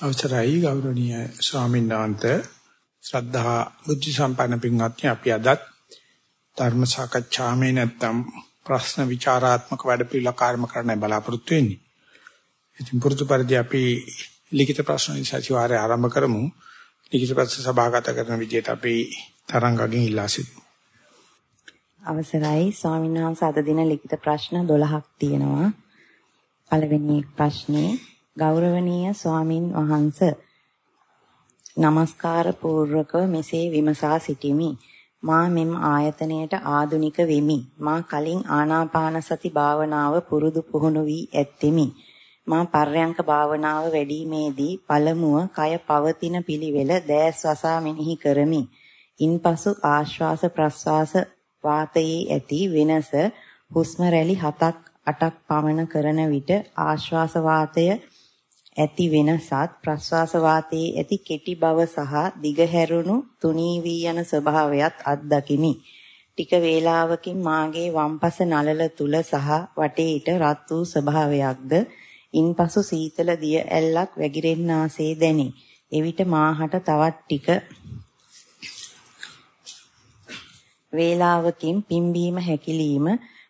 අවසරයි ගෞරවනීය ස්වාමීන් වහන්සේ ශ්‍රද්ධා බුද්ධ සම්පන්න පින්වත්නි අපි අදත් ධර්ම සාකච්ඡාමේ නැත්තම් ප්‍රශ්න විචාරාත්මක වැඩපිළිවෙල කාර්ම කරන්න බලාපොරොත්තු වෙන්නේ. ඉතින් පුරුදු පරිදි අපි ලිඛිත ප්‍රශ්න සතිವಾರය ආරම්භ කරමු. ලිඛිත ප්‍රශ්න සභාගත කරන විදිහට අපි තරංගගෙන් ඉල්ලා සිටිමු. අවසරයි ස්වාමීන් වහන්සේ අද දින ලිඛිත ප්‍රශ්න 12ක් තියෙනවා. පළවෙනි ප්‍රශ්නේ ගෞරවනීය ස්වාමින් වහන්ස. নমස්කාර පූර්වකව මෙසේ විමසා සිටිමි. මා මෙම ආයතනයට ආදුනික වෙමි. මා කලින් ආනාපාන සති භාවනාව පුරුදු පුහුණු වී ඇත්تمي මා පර්යංක භාවනාව වැඩිීමේදී පළමුව කය පවතින පිළිවෙල දැස් වසා මෙනෙහි කරමි. ඉන්පසු ආශ්වාස ප්‍රශ්වාස වාතයේ ඇති වෙනස හුස්ම රැලි 7ක් 8ක් පමණ කරන විට ආශ්වාස වාතය ඇති වෙනසත් ප්‍රශ්වාස වාතයේ ඇති කෙටි බව සහ දිගහැරුණු තුනී වී යන ස්වභාවයත් අත්දකිමි. ටික වේලාවකින් මාගේ වම්පස නළල තුල සහ වටේට රත් වූ ස්වභාවයක්ද ඉන්පසු සීතල දිය ඇල්ලක් වැగిරෙන්නාසේ දැනේ. එවිට මාහට තවත් ටික වේලාවකින් පිම්බීම හැකිලිම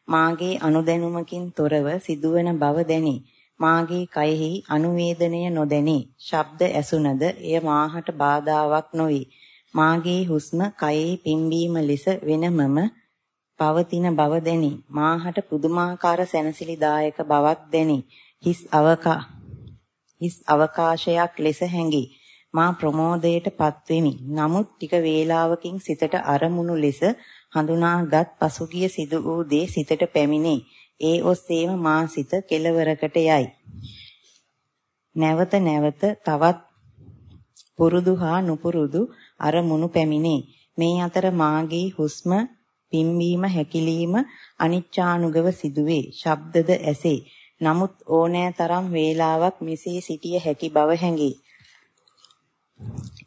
මාගේ අනුදැනුමකින් තොරව සිදුවන බව දැනේ. මාගේ කයෙහි අනුවේදනය නොදැනේ. ශබ්ද ඇසුනද එය මාහට බාධාවක් නොවේ. මාගේ හුස්ම කයෙහි පිම්බීම ලෙස වෙනමම පවතින බව දැනේ. මාහට පුදුමාකාර සැනසිලිදායක බවක් දැනේ. හිස් අවකා හිස් අවකාශයක් ලෙස හැඟේ. මා ප්‍රමෝදයට පත්වෙමි. නමුත් ටික වේලාවකින් සිතට අරමුණු ලෙස හඳුනාගත් පසුගිය සිදු වූ දේ සිතට පැමිණේ. ඒ ඔස්සේම මා සිත කෙලවරකට යයි. නැවත නැවත තවත් පුරුදු හා නුපුරුදු අරමුණු පැමිණේ. මේ අතර මාගේ හුස්ම පිම්බීම හැකිලිම අනිච්චානුගව සිදුවේ. ශබ්දද ඇසේ. නමුත් ඕනෑ තරම් වේලාවක් මෙසේ සිටිය හැකි බව හැඟේ.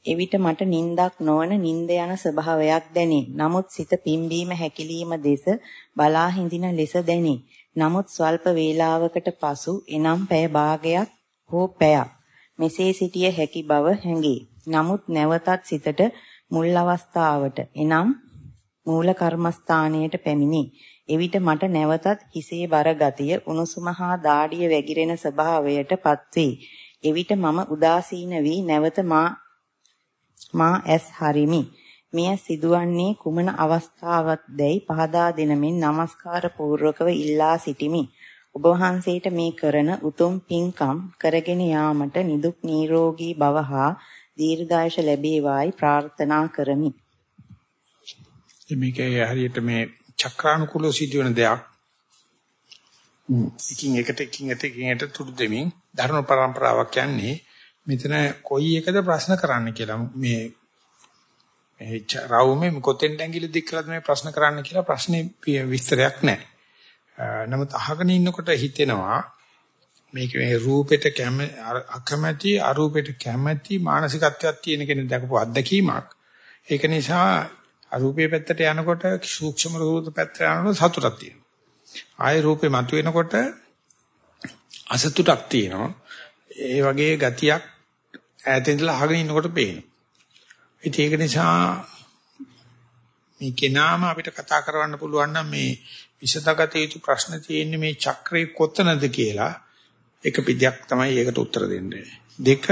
එවිට මට නිින්දක් නොවන නිින්ද යන ස්වභාවයක් දැනේ. නමුත් සිත පිම්බීම හැකිලිම දෙස බලා හිඳින ලෙස දැනේ. නමුත් ස්වල්ප වේලාවකට පසු එනම් පැය භාගයක් හෝ පැයක් මෙසේ සිටිය හැකි බව හැඟේ. නමුත් නැවතත් සිතට මුල් අවස්ථාවට එනම් මූල කර්මස්ථානයට පැමිණේ. එවිට මට නැවතත් හිසේ බර ගතිය උණුසුම හා දාඩිය වැగిරෙන ස්වභාවයට පත්වේ. එවිට මම උදාසීන වී නැවත මා මා ඇස් හරිමි. මෙය සිදුවන්නේ කුමන අවස්ථාවක්දැයි පහදා දෙනමින් নমස්කාර පූර්වකව ඉල්ලා සිටිමි. ඔබ වහන්සේට මේ කරන උතුම් පින්කම් කරගෙන යාමට නිදුක් නිරෝගී බව හා දීර්ඝායස ලැබේවායි ප්‍රාර්ථනා කරමි. මේකේ හරියට මේ චක්‍රානුකූලව සිදුවන දෙයක් එකින් එකට එකින් එකට එකින් එකට තුඩු දෙමින් ධර්ම પરම්පරාවක් යන්නේ මෙතන කොයි එකද ප්‍රශ්න කරන්න කියලා මේ මේ රවුමේ කොතෙන් ඇඟිලි දික් කළාද මේ ප්‍රශ්න කරන්න කියලා ප්‍රශ්නේ විස්තරයක් නැහැ. නමුත් අහගෙන ඉන්නකොට හිතෙනවා මේක මේ රූපෙට අකමැති අරූපෙට කැමැති මානසිකත්වයක් තියෙන කෙනෙක් දැකපු අත්දැකීමක්. ඒක නිසා අරූපේ පැත්තට යනකොට සූක්ෂම රූප පැත්තට යනකොට සතුටක් තියෙනවා. ආය රූපේ මතුවෙනකොට අසතුටක් තියෙනවා. ඒ වගේ ගතියක් ඈතින් ඉඳලා අහගෙන ඉන්නකොට පේනවා. ඉතින් ඒක නිසා මේ කෙනාම අපිට කතා කරවන්න පුළුවන් නම් මේ විසඳගත යුතු ප්‍රශ්න තියෙන්නේ මේ චක්‍රේ කොතනද කියලා එක පිටියක් තමයි ඒකට උත්තර දෙන්නේ. දෙක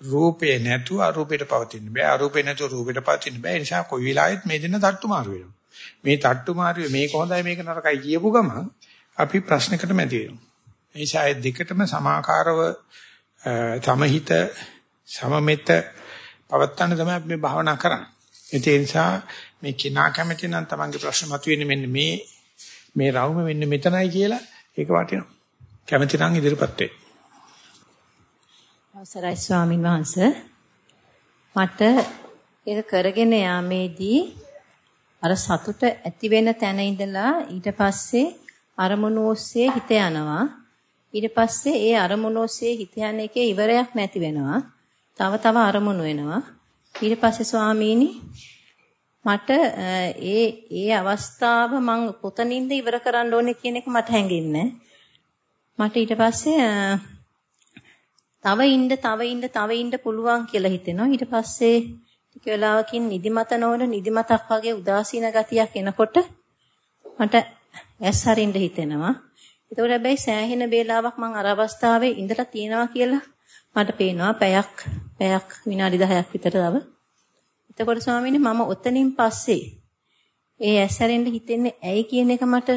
රූපේ නැතුව අරූපයට පවතින්න බෑ. අරූපේ නැතුව රූපයට පවතින්න බෑ. ඒ නිසා කොයි වෙලාවෙත් මේ දෙන්න තට්ටු මාරු වෙනවා. මේ තට්ටු මාරුවේ මේක හොඳයි මේක නරකයි කියපු ගමන් අපි ප්‍රශ්නකට මැදි වෙනවා. ඒ නිසා දෙකටම සමාකාරව තමහිත සමමෙත පවත්තන්න තමයි අපි මේ භාවනා කරන්නේ. ඒ නිසා මේ කිනා කැමති නම් තමන්ගේ ප්‍රශ්න මතුවෙන්නේ මෙන්න මේ මේ රවුම මෙන්න මෙතනයි කියලා ඒක වටිනවා. කැමති නම් ඉදිරියපත් වෙන්න. අවසරයි ස්වාමින් වහන්සේ. මට ඒක කරගෙන යාමේදී අර සතුට ඇති වෙන තැන ඉඳලා ඊට පස්සේ අරමුණු ඔස්සේ හිත යනවා. ඊට පස්සේ ඒ අරමුණු ඔස්සේ හිත යන එකේ ඉවරයක් නැති වෙනවා. තව තව අරමුණු වෙනවා. ඊට පස්සේ ස්වාමීනි මට ඒ ඒ අවස්ථාව මං කොතනින්ද ඉවර කරන්න ඕනේ කියන එක මට හැඟෙන්නේ මට ඊට පස්සේ තව ඉන්න තව ඉන්න තව ඉන්න පුළුවන් කියලා හිතෙනවා. ඊට පස්සේ ටික වෙලාවකින් නිදිමත නොවන නිදිමතක් වගේ උදාසීන ගතියක් එනකොට මට ඇස් හරින්න හිතෙනවා. ඒතකොට හැබැයි සෑහෙන වේලාවක් මම අර අවස්ථාවේ ඉඳලා තියෙනවා කියලා මට පේනවා පැයක් පැයක් විනාඩි 10ක් විතර තව. එතකොට ස්වාමීනි මම ඔතනින් පස්සේ ඒ ඇස් හැරෙන්න හිතෙන්නේ ඇයි කියන එක මට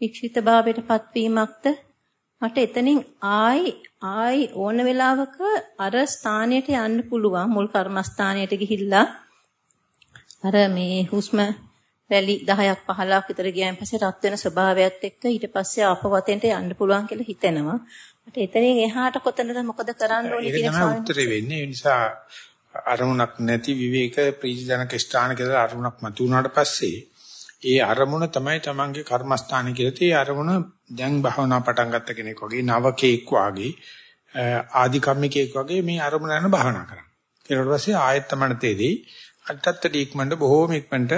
වික්ෂිත භාවයටපත් වීමක්ද මට එතනින් ආයි ආයි ඕන වෙලාවක අර ස්ථානයට යන්න පුළුවන් මුල් කර්මස්ථානයට ගිහිල්ලා. අර මේ හුස්ම රැලි 10ක් 15ක් විතර ගියන් පස්සේ රත් වෙන ස්වභාවයත් එක්ක ඊට පස්සේ ආපවතෙන්ට යන්න පුළුවන් කියලා හිතෙනවා. මට එතනින් එහාට කොතනද මොකද කරන්න ඕනේ කියන තමයි උත්තරේ වෙන්නේ ඒ නිසා අරමුණක් නැති විවේක ප්‍රීතිජනක ස්ථාන කියලා අරමුණක් මතු වුණාට පස්සේ ඒ අරමුණ තමයි තමන්ගේ කර්මස්ථාන කියලා. ඒ අරමුණ දැන් භාවනා පටන් ගත්ත කෙනෙක් වගේ නවකෙක් වගේ ආදි කම්මිකෙක් වගේ මේ අරමුණ යන භාවනා කරනවා. ඊට පස්සේ ආයෙත් තමයි තේදී අටත්තට ඉක්මනට බොහෝම ඉක්මනට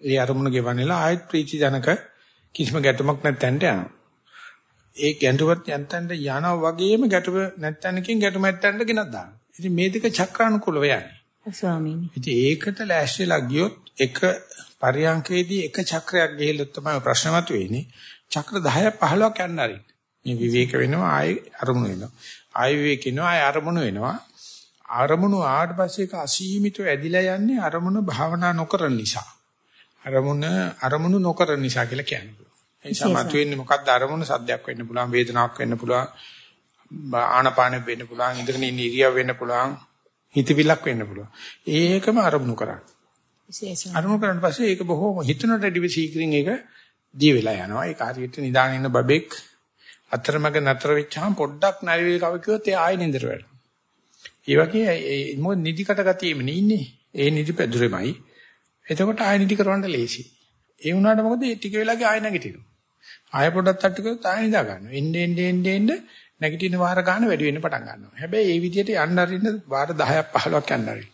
ඒ අරමුණ ගෙවන්නලා ආයෙත් ප්‍රීති ජනක කිසිම ගැටුමක් නැත්ැන්ට යනවා. ඒ ගැටුමත් යන්තන්ට යනවා වගේම ගැටුම නැත්ැනකින් ගැටුම නැත්ැන්ට ගෙනත් දානවා. ඉතින් මේ දෙක චක්‍රානුකූලව යන්නේ. ස්වාමීනි. ඉතින් ඒකට ලෑස්තිලා ගියොත් එක පරියන්කේදී එක චක්‍රයක් ගිහිල්ලොත් තමයි ප්‍රශ්න මතුවේන්නේ. චක්‍ර 10ක් 15ක් යන්න ආරින්. මේ විවේක වෙනවා ආයි අරමුණු වෙනවා. ආයි විවේක වෙනවා ආයි අරමුණු වෙනවා. අරමුණු ආවට පස්සේ ඒක අසීමිතව ඇදිලා යන්නේ අරමුණු භාවනා නොකරන නිසා. අරමුණ අරමුණු නොකරන නිසා කියලා කියන්නේ. ඒ නිසා මතුවෙන්නේ මොකක්ද අරමුණු සද්දයක් වෙන්න පුළුවන් වේදනාවක් වෙන්න පුළුවන් ආනපානෙ වෙන්න පුළුවන් ඉඳගෙන ඉන්න ඉරියව් වෙන්න පුළුවන් හිතවිලක් වෙන්න පුළුවන්. ඒකම අරමුණු කරන්නේ. විශේෂයි. අරමුණු කරාට පස්සේ ඒක බොහොම හිතනට ඩිවි සීක්‍රින් එක දී වෙලා යනවා. ඒක හරියට නිදාගෙන ඉන්න බබෙක් අතරමඟ නතර වෙච්චාම පොඩ්ඩක් නැරිවි කව කිව්වොත් ඒ ආයෙ නින්දට වැටෙනවා. ඒ වගේ මොකද නිදිකට ගතියෙම ඉන්නේ. ඒ නිදි පැදුරෙමයි. එතකොට ආයෙ නිදි කරවන්න ලේසි. ඒ වුණාට මොකද ඒ ටික වෙලාවක ආයෙ නැගිටිනවා. ආයෙ පොඩ්ඩක් තට්ටු කරලා ආයෙ නිදා ගන්නවා. එන්නේ එන්නේ එන්නේ එන්නේ නැගිටින වාර ගන්න වැඩි වෙන්න පටන් ගන්නවා. හැබැයි ඒ විදිහට යන්න අරින්න වාර 10ක් 15ක් යන්න අරින්න.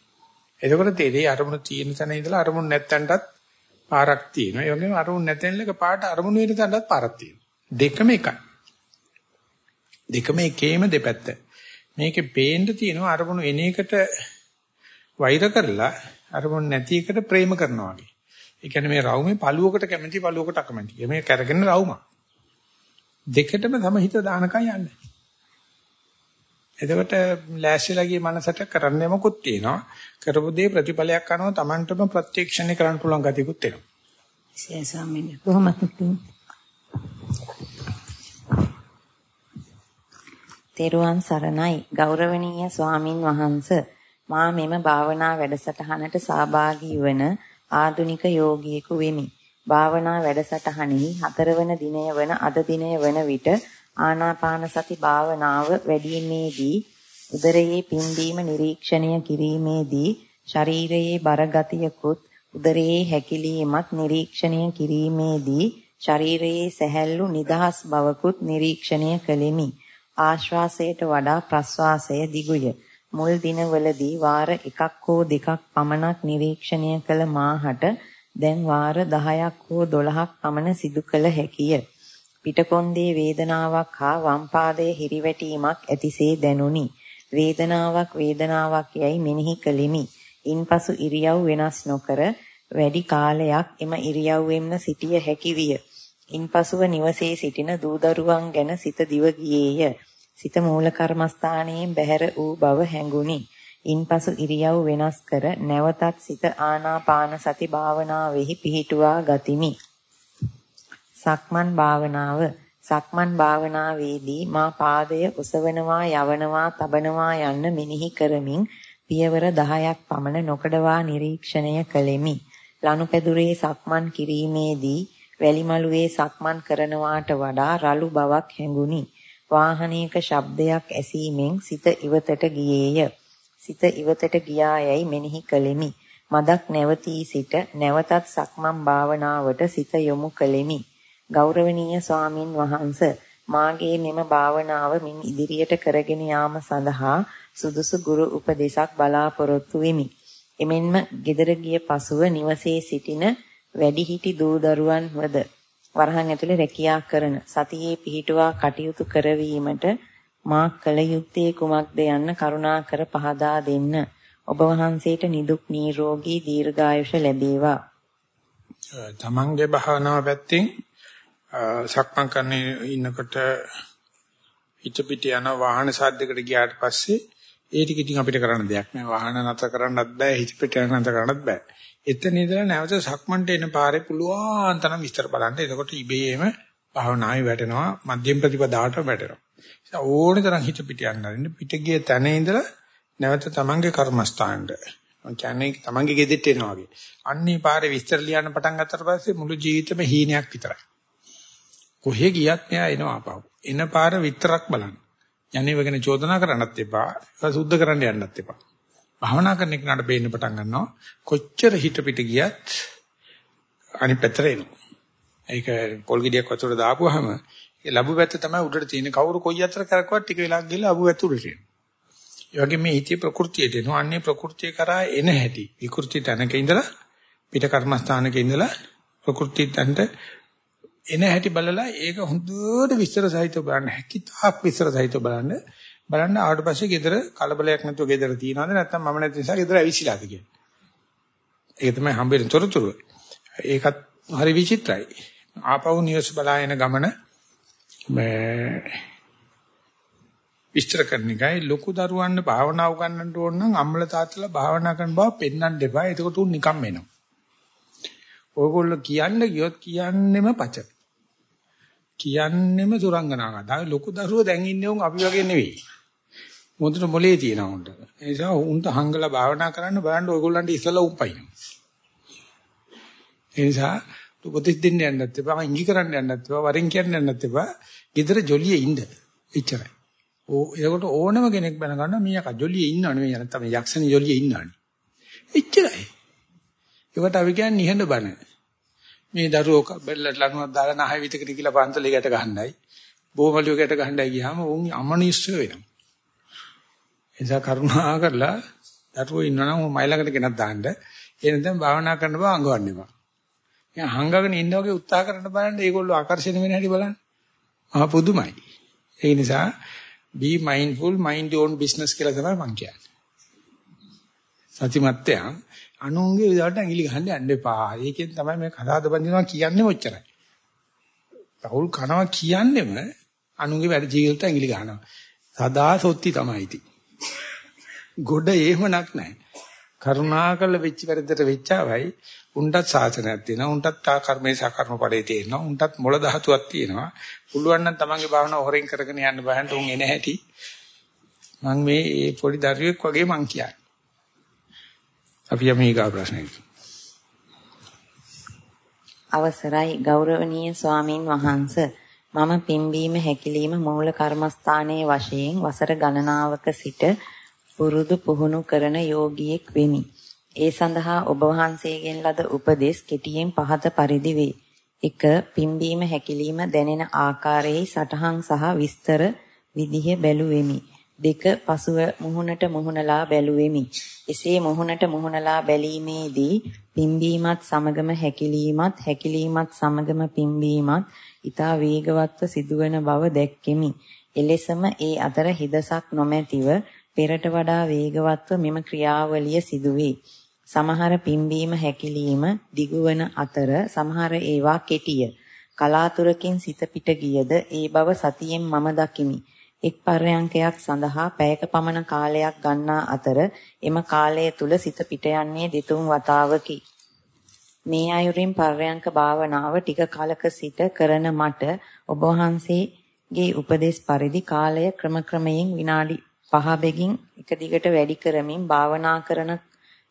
එතකොට තේරෙයි අරමුණු තියෙන තැන ඉඳලා අරමුණු නැත්තන්ටත් පාරක් තියෙනවා. ඒ වගේම අරමුණු නැතෙන් ලක පාට අරමුණු වෙන තැනටත් පාරක් තියෙනවා. දෙකම එකයි. දෙකම එකේම දෙපැත්ත. මේකේ පේන්න තියෙනවා අරමුණු එන එකට වෛර කරලා අරමුණු නැති එකට ප්‍රේම කරනවා වගේ. ඒ කියන්නේ මේ රවුමේ පළුවකට කැමති පළුවකට අකමැති. මේ කරගෙන රවුම. දෙකටම තම හිත දානකම් යන්නේ. එතකොට ලෑස්තිලා ගිය මනසට කරන්න යමකුත් තියෙනවා. කරපු දේ ප්‍රතිඵලයක් අනුව Tamanටම ප්‍රත්‍යක්ෂණය කරන්න පුළුවන් ගතියකුත් එනවා. සේසාමිනේ කොහොමද තෙරුවන් සරණයි ගෞරවනීය ස්වාමින් වහන්ස මා මෙම භාවනා වැඩසටහනට සහභාගී වන ආදුනික යෝගියෙකු වෙමි. භාවනා වැඩසටහනෙහි හතරවන දිනය වන අද දිනය වන විට ආනාපාන සති භාවනාව වැඩිීමේදී උදරයේ පිම්බීම නිරීක්ෂණය කිරීමේදී ශරීරයේ බර ගතියකුත් උදරයේ හැකිලීමත් නිරීක්ෂණය කිරීමේදී ශරීරයේ සැහැල්ලු නිදහස් බවකුත් නිරීක්ෂණය කළෙමි. ආශ්වාසයට වඩා ප්‍රශ්වාසය දිගුය. මුල් දිනවලදී වාර එකක් හෝ දෙකක් පමණක් නිරීක්ෂණය කළ මාහට දැන් වාර 10ක් හෝ 12ක් පමණ සිදු කළ හැකිය. පිටකොන්දේ වේදනාවක් හා වම් පාදයේ හිරිවැටීමක් ඇතිසේ දැනුනි. වේදනාවක් වේදනාවක් යයි මෙනෙහි කළෙමි. ඉන්පසු ඉරියව් වෙනස් නොකර වැඩි කාලයක් එම ඉරියව්වෙන්ම සිටිය හැකි විය. ඉන්පසුව නිවසේ සිටින දූදරුවන් ගැන සිත දිව ගියේය. සිත මූල කර්මස්ථානයෙන් බැහැර වූ බව හැඟුනි. ඉන්පසු ඉරියව් වෙනස් කර නැවතත් සිත ආනාපාන සති භාවනාවෙහි පිහිටුවා ගතිමි. සක්මන් භාවනාව සක්මන් භාවනාවේදී මා පාදය ඔසවනවා යවනවා තබනවා යන්න මෙනෙහි කරමින් පියවර 10ක් පමණ නොකඩවා නිරීක්ෂණය කළෙමි. ලනුපැදුරේ සක්මන් කිරීමේදී වැලිමලුවේ සක්මන් කරනවාට වඩා රළු බවක් හැඟුනි. වාහනයක ශබ්දයක් ඇසීමෙන් සිත ඉවතට ගියේය. සිත ඉවතට ගියායයි මෙනෙහි කළෙමි. මදක් නැවතී සිට නැවතත් සක්මන් භාවනාවට සිත යොමු කළෙමි. ගෞරවනීය ස්වාමින් වහන්ස මාගේ මෙම භාවනාව මින් ඉදිරියට කරගෙන යාම සඳහා සුදුසු ගුරු උපදේශක් බලාපොරොත්තු වෙමි. එමෙන්ම gedara ගිය පසුව නිවසේ සිටින වැඩිහිටි දූ දරුවන් වද වරහන් ඇතුලේ රැකියා කරන සතියේ පිහිටුවා කටයුතු කරවීමට මා කල යුත්තේ කුමක්ද යන්න කරුණාකර පහදා දෙන්න. ඔබ වහන්සේට නිදුක් නිරෝගී දීර්ඝායුෂ ලැබේවා. තමන්ගේ භාවනාව පැත්තෙන් සක්මන් කරන ඉන්නකොට හිත පිට යන වාහන සාද්දයකට ගියාට පස්සේ ඒ ටික ඉතින් අපිට කරන්න දෙයක් නෑ. වාහන නැතර කරන්නත් බෑ, හිත පිට යන නැතර කරන්නත් බෑ. එතන ඉඳලා නැවත සක්මන්ට එන පාරේ පුළුවන් තරම් විස්තර බලන්න. එතකොට ඉබේම භාවනාවේ වැටෙනවා, මධ්‍යම ප්‍රතිපදාවට වැටෙනවා. ඒ ඕනේ තරම් හිත පිට යන්න. පිට ගිය තැන ඉඳලා නැවත තමන්ගේ කර්මස්ථානට කියන්නේ තමන්ගේ ගෙදෙට්ට එනවා වගේ. අන්නේ පාරේ විස්තර ලියන්න පටන් ගත්තට පස්සේ මුළු ජීවිතේම හීනයක් විතරයි. කොහෙ ගියත් මෙයා එනවා ආපහු. එන පාර විතරක් බලන්න. යන්නේ වගේන චෝදනා කරන්නත් එපා. ඒක සුද්ධ කරන්න යන්නත් එපා. භාවනා කරන එකට බේන්න පටන් ගන්නවා. කොච්චර හිත පිට ගියත් අනිත් පැත්තට එනවා. ඒක පොල් ගෙඩියක් වතුර දාපුවාම ඒ ලැබු වැත්ත තමයි උඩට තියෙන කවුරු කොයි අතර කරකවත් ටික වෙලාවක් ගිහලා අබු වැත්ත උඩට එනවා. ඒ වගේ මේ හිතේ ප්‍රകൃතියට එනවා. අන්නේ ප්‍රകൃතිය කරා එන හැටි. විකෘති තැනක ඉඳලා පිට කර්මස්ථානක ඉඳලා ප්‍රകൃති තැනට එන හැටි බලලා ඒක හොඳට විස්තර සහිතව බලන්න හැකි තාක් විස්තර සහිතව බලන්න බලන්න ආවට පස්සේ ගෙදර කලබලයක් නැතුව ගෙදර තියනවද නැත්නම් මම නැති නිසා ගෙදර ඇවිසිලාද කියන්නේ. ඒක තමයි හම්බෙන තොරතුරු. ඒකත් හරි විචිත්‍රයි. ආපහු නිවස් බලාගෙන ගමන විස්තර කරන එකයි ලොකු දරුවන්ට භාවනා උගන්වන්න ඕන නම් අම්මල තාත්තලා භාවනා කරන බව පෙන්වන්න එපා. එතකොට උන් නිකම් එනවා. ඔයගොල්ලෝ කියන්න ගියොත් කියන්නෙම පච. කියන්නෙම සුරංගනාවක්. දා ලොකු දරුවෝ දැන් ඉන්නේ උන් අපි වගේ නෙවෙයි. මොඳුර මොලේ තියෙනවා උන්ට. ඒ නිසා උන්ට හංගලා භාවනා කරන්න බලන්න ඔයගොල්ලන්ට ඉස්සලා උපයින්. ඒ නිසා උපදෙස් දෙන්න යන්නත් එපා, ඉඟි කරන්න යන්නත් එපා, වරින් කියන්න යන්නත් එපා. ගෙදර ජොලියේ ඉන්න. එච්චරයි. ඕ ඒකට ඕනම කෙනෙක් බැන ගන්නවා මීයා ජොලියේ ඉන්නවනේ මේ නැත්නම් යක්ෂණී ජොලියේ ඉන්නවනේ. එච්චරයි. ඒකට අපි කියන්නේ නිහඬ බණ. මේ දරුවෝ බෙල්ලට ලනුවක් දාලා නහය විතකට කියලා පන්තලේ ගැට ගහන්නයි. බොමලිය ගැට ගහන්නයි ගියාම උන් අමනිස්සය වෙනවා. එසා කරුණා කරලා දරුවෝ ඉන්නවනම් මයි ළඟට ගෙනත් දාන්න. ඒ නැත්නම් භාවනා කරන්න බව අඟවන්න එපා. මම හංගගෙන ඉන්න වගේ උත්සාහ කරන්න බලන්න ඒගොල්ලෝ ආකර්ෂණය වෙන හැටි බලන්න. ආ පුදුමයි. ඒ නිසා be mindful mind your own business කියලා තමයි මම කියන්නේ. සතිමත්යන් අනුන්ගේ විදිහට ඇඟිලි ගහන්න යන්න එපා. ඒකෙන් තමයි මේ කතාවද බඳිනවා කියන්නේ ඔච්චරයි. රහුල් කනවා කියන්නේම අනුන්ගේ වැඩ ජීවිතයට ඇඟිලි ගහනවා. සදා සොත්ති තමයි ඉති. ගොඩ එහෙමනක් නැහැ. කරුණාකර වෙච්ච වැරද්දට වෙච්චාවයි උන්ටත් සාසනයක් තියෙනවා. උන්ටත් තා කර්මේ සාකර්ම ඵලයේ තියෙනවා. උන්ටත් මොළ ධාතුවක් තියෙනවා. පුළුවන් නම් තමන්ගේ භාවනාව හොරෙන් කරගෙන යන්න බෑන්ට උන් එන හැටි. මම මේ පොඩි දරුවෙක් වගේ මං කියන්නේ. අපි යමු ඊගා ප්‍රශ්නෙට. අවසරයි ගෞරවනීය ස්වාමින් වහන්ස මම පිම්බීම හැකිලිම මූල කර්මස්ථානයේ වශයෙන් වසර ගණනාවක සිට පුරුදු පුහුණු කරන යෝගියෙක් වෙමි. ඒ සඳහා ඔබ වහන්සේගෙන් ලද උපදෙස් කෙටියෙන් පහත පරිදි වේ. 1. පිම්බීම හැකිලිම දැනෙන ආකාරයේ සටහන් සහ විස්තර විදිහ බැලුවෙමි. දෙක පසුව මුහුණට මුහුණලා බැලුවෙමි. එසේ මුහුණට මුහුණලා බැලීමේදී පිම්බීමත් සමගම හැකිලීමත් හැකිලීමත් සමගම පිම්බීමත් ඊතා වේගවත්ව සිදුවන බව දැක්කෙමි. එලෙසම ඒ අතර හිදසක් නොමැතිව පෙරට වඩා වේගවත්ව මෙම ක්‍රියාවලිය සිදුවේ. සමහර පිම්බීම හැකිලීම දිගුවන අතර සමහර ඒවා කෙටිය. කලාතුරකින් සිත පිට ගියද ඒ බව සතියෙන් මම දකිමි. එක් පර්යංකයක් සඳහා පැයක පමණ කාලයක් ගන්නා අතර එම කාලය තුල සිත පිට යන්නේ දෙතුන් වතාවකි. මේ අයුරින් පර්යංක භාවනාව ටික කලක සිට කරන මට ඔබ වහන්සේගේ උපදේශ පරිදි කාලය ක්‍රමක්‍රමයෙන් විනාඩි 5 බෙගින් එක දිගට වැඩි කරමින් භාවනා කරන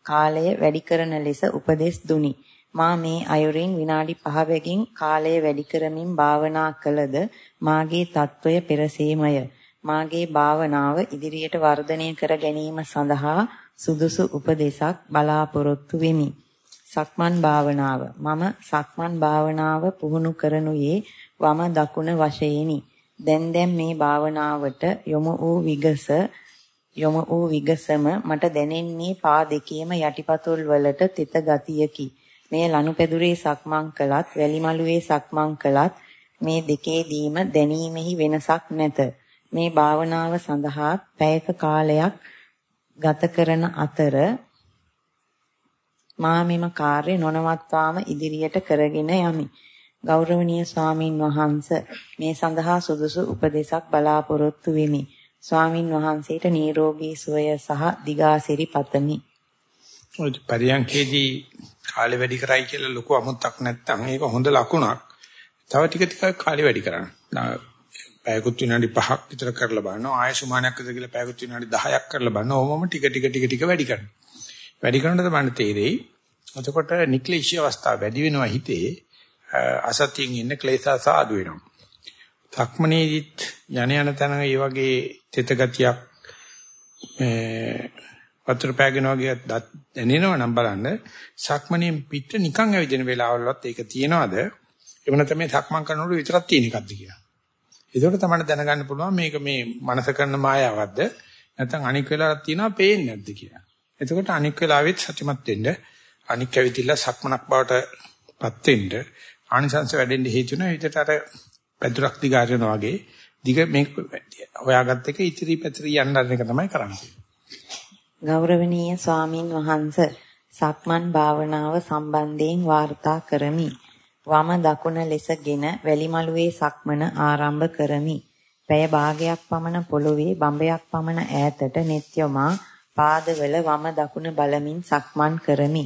කාලය වැඩි කරන ලෙස උපදෙස් දුනි. මා මේ අයුරින් විනාඩි 5 වෙකින් කාලය වැඩි කරමින් භාවනා කළද මාගේ తত্ত্বය පෙරසීමය. මාගේ භාවනාව ඉදිරියට වර්ධනය කර ගැනීම සඳහා සුදුසු උපදේශක් බලාපොරොත්තු වෙමි. සක්මන් භාවනාව මම සක්මන් භාවනාව පුහුණු කරනුයේ වම දකුණ වශයෙනි. දැන් දැන් මේ භාවනාවට යොමු වූ විගස යොමු වූ විගසම මට දැනෙන්නේ පා දෙකේම යටිපතුල් වලට තෙත ගතියකි. මේ ලනුපැදුරේ සක්මන් කළත් වැලිමලුවේ සක්මන් කළත් මේ දෙකේදීම දැනීමෙහි වෙනසක් නැත. මේ භාවනාව සඳහා පැයක කාලයක් ගත කරන අතර මා මෙම කාර්ය නොනවත්වාම ඉදිරියට කරගෙන යමි. ගෞරවනීය ස්වාමින් වහන්ස මේ සඳහා සුදුසු උපදේශක් බලාපොරොත්තු වෙමි. ස්වාමින් වහන්සේට නිරෝගී සුවය සහ දිගාසිරි පතමි. ඔය පරියන්කේදී කාලේ වැඩි කරයි කියලා ලොකු අමුත්තක් නැත්තම් ඒක හොඳ ලකුණක්. තව ටික ටික කාලේ වැඩි කරන්න. පැයකුත් විනාඩි 5ක් විතර කරලා බලනවා. ආයෙ සුමානයක් විතර කියලා පැයකුත් විනාඩි 10ක් කරලා බලනවා. ඕමම ටික ටික ටික ටික වැඩි කරනවා. වැඩි කරනකොට තමයි තේරෙයි. එතකොට නික්ලිෂ්‍ය අවස්ථාව වැඩි වෙනවා හිතේ. අසතියින් ඉන්න ක්ලේශා සාදු වෙනවා. සක්මනේදිත් යන යන තැන මේ වගේ තෙත ගතියක් වතුර පෑගෙන වගේ දැනෙනවා නම් බලන්න සක්මණෙන් පිට නිකන් ඇවිදින වෙලාවලවත් ඒක තියනවාද එවන තමයි සක්මන් කරනකොට විතරක් තියෙන එකක්ද කියලා. ඒකට තමයි දැනගන්න පුළුවන් මේක මේ මනස කරන මායාවක්ද නැත්නම් අනික් වෙලාවක් තියෙනවා පේන්නේ නැද්ද කියලා. එතකොට අනික් වෙලාවෙත් සත්‍යමත් වෙන්න අනික් ඇවිදිලා සක්මනක් බවට පත් වෙන්න ආනිසංශ වැඩෙන්න හේතු වෙන විදිහට අර පැදුරක් දිගාරනවා වගේ දිග මේක හොයාගත්ත එක ඉතිරි පැතිරි යන්න එක තමයි කරන්නේ. ගෞරවනීය ස්වාමින් වහන්ස සක්මන් භාවනාව සම්බන්ධයෙන් වාර්තා කරමි. වම දකුණ ලෙසගෙන වැලිමලුවේ සක්මන ආරම්භ කරමි. පැය භාගයක් පමණ පොළොවේ බඹයක් පමණ ඈතට netයමා පාදවල වම දකුණ බලමින් සක්මන් කරමි.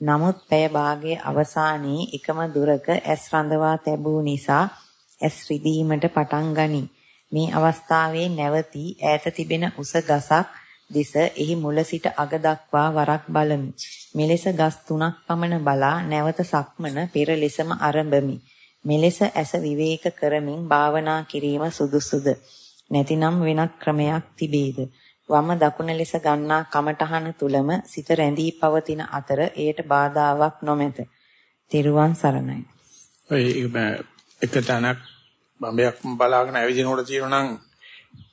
නමුත් පැය භාගයේ අවසානයේ එකම දුරක ඇස් රඳවා තැබූ නිසා ඇස් රිදීමට පටන් ගනී. මේ අවස්ථාවේ නැවතී ඈත තිබෙන උස ගසක් දෙස එහි මුල සිට අග දක්වා වරක් බලමි. මෙලෙස ගස් තුනක් පමණ බලා නැවත සක්මන පෙර ලෙසම ආරම්භමි. මෙලෙස ඇස විවේක කරමින් භාවනා කිරීම සුදුසුද? නැතිනම් වෙනත් ක්‍රමයක් තිබේද? වම දකුණ ලෙස ගන්නා කමඨහන තුලම සිත රැඳී පවතින අතර එයට බාධාාවක් නොමැත. තිරුවන් සරණයි. ඔය එක තැනක් බඹයක් බලාගෙන ඇවිදිනකොට තියෙනවා නම්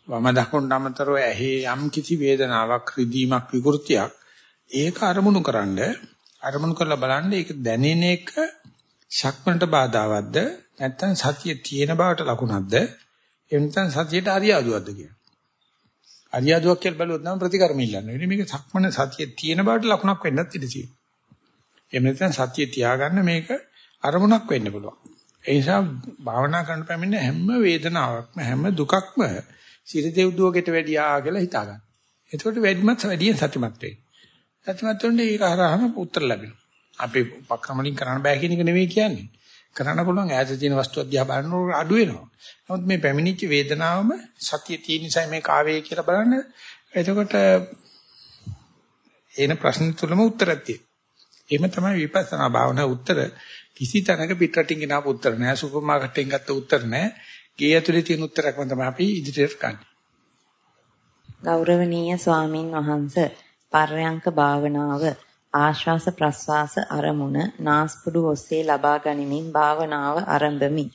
වම දකුණට අමතරව ඇහි යම් කිසි වේදනාවක් රිදීමක් විකෘතියක් ඒක අරමුණු කරන්ඩ අරමුණු කරලා බලන්න ඒක දැනෙන එක ශක්මනට බාධාවත්ද? නැත්නම් සතිය තියෙන බවට ලකුණක්ද? එහෙම නැත්නම් සතියට අරියාදුවක්ද කියන අරියාදුවක් කියලා බැලුවොත් නම් ප්‍රතිකර්ම ඉල්ලන්න වෙන්නේ මේක සක්මන සතිය තියෙන බවට ලකුණක් වෙන්නත් ඉඩ තියෙනවා. එහෙම නැත්නම් සතිය තියාගන්න මේක අරමුණක් වෙන්න පුළුවන්. ඒ නිසා භාවනා කරන පැමිණ හැම වේදනාවක්ම හැම දුකක්ම සිරදෙව්දුවකට වැඩියා කියලා හිතා ගන්න. එතකොට වැඩිමත් වැඩියෙන් සතුටුමත් වෙයි. සතුටුමත් වෙන්නේ ඒක හරහාම උත්තර ලැබෙනවා. අපි උපක්‍රමලින් කරන්න බෑ කියන එක නෙවෙයි කියන්නේ. කරන්න පුළුවන් ඈත තියෙන වස්තු අධ්‍යා බලනකොට අඩු වෙනවා. නමුත් මේ පැමිණිච්ච වේදනාවම සතිය තියෙන නිසා මේක ආවේ කියලා බලන්න. එතකොට එන ප්‍රශ්න තුලම උත්තරයක් තියෙනවා. එහෙම තමයි විපස්සනා භාවනා උත්තර කිසි තැනක පිටරටින් ගෙනාපු උත්තර නෑ සුපර් මාකට් එකෙන් ගත්ත උත්තර නෑ ගේ ඇතුලේ තියෙන උත්තරයක්ම තමයි අපි ඉදිරියට ගන්න. ගෞරවනීය ස්වාමින් වහන්සේ පර්යංක භාවනාව ආශ්වාස ප්‍රශ්වාස අරමුණ නාස්පුඩු ඔස්සේ ලබා ගනිමින් භාවනාව ආරම්භමි.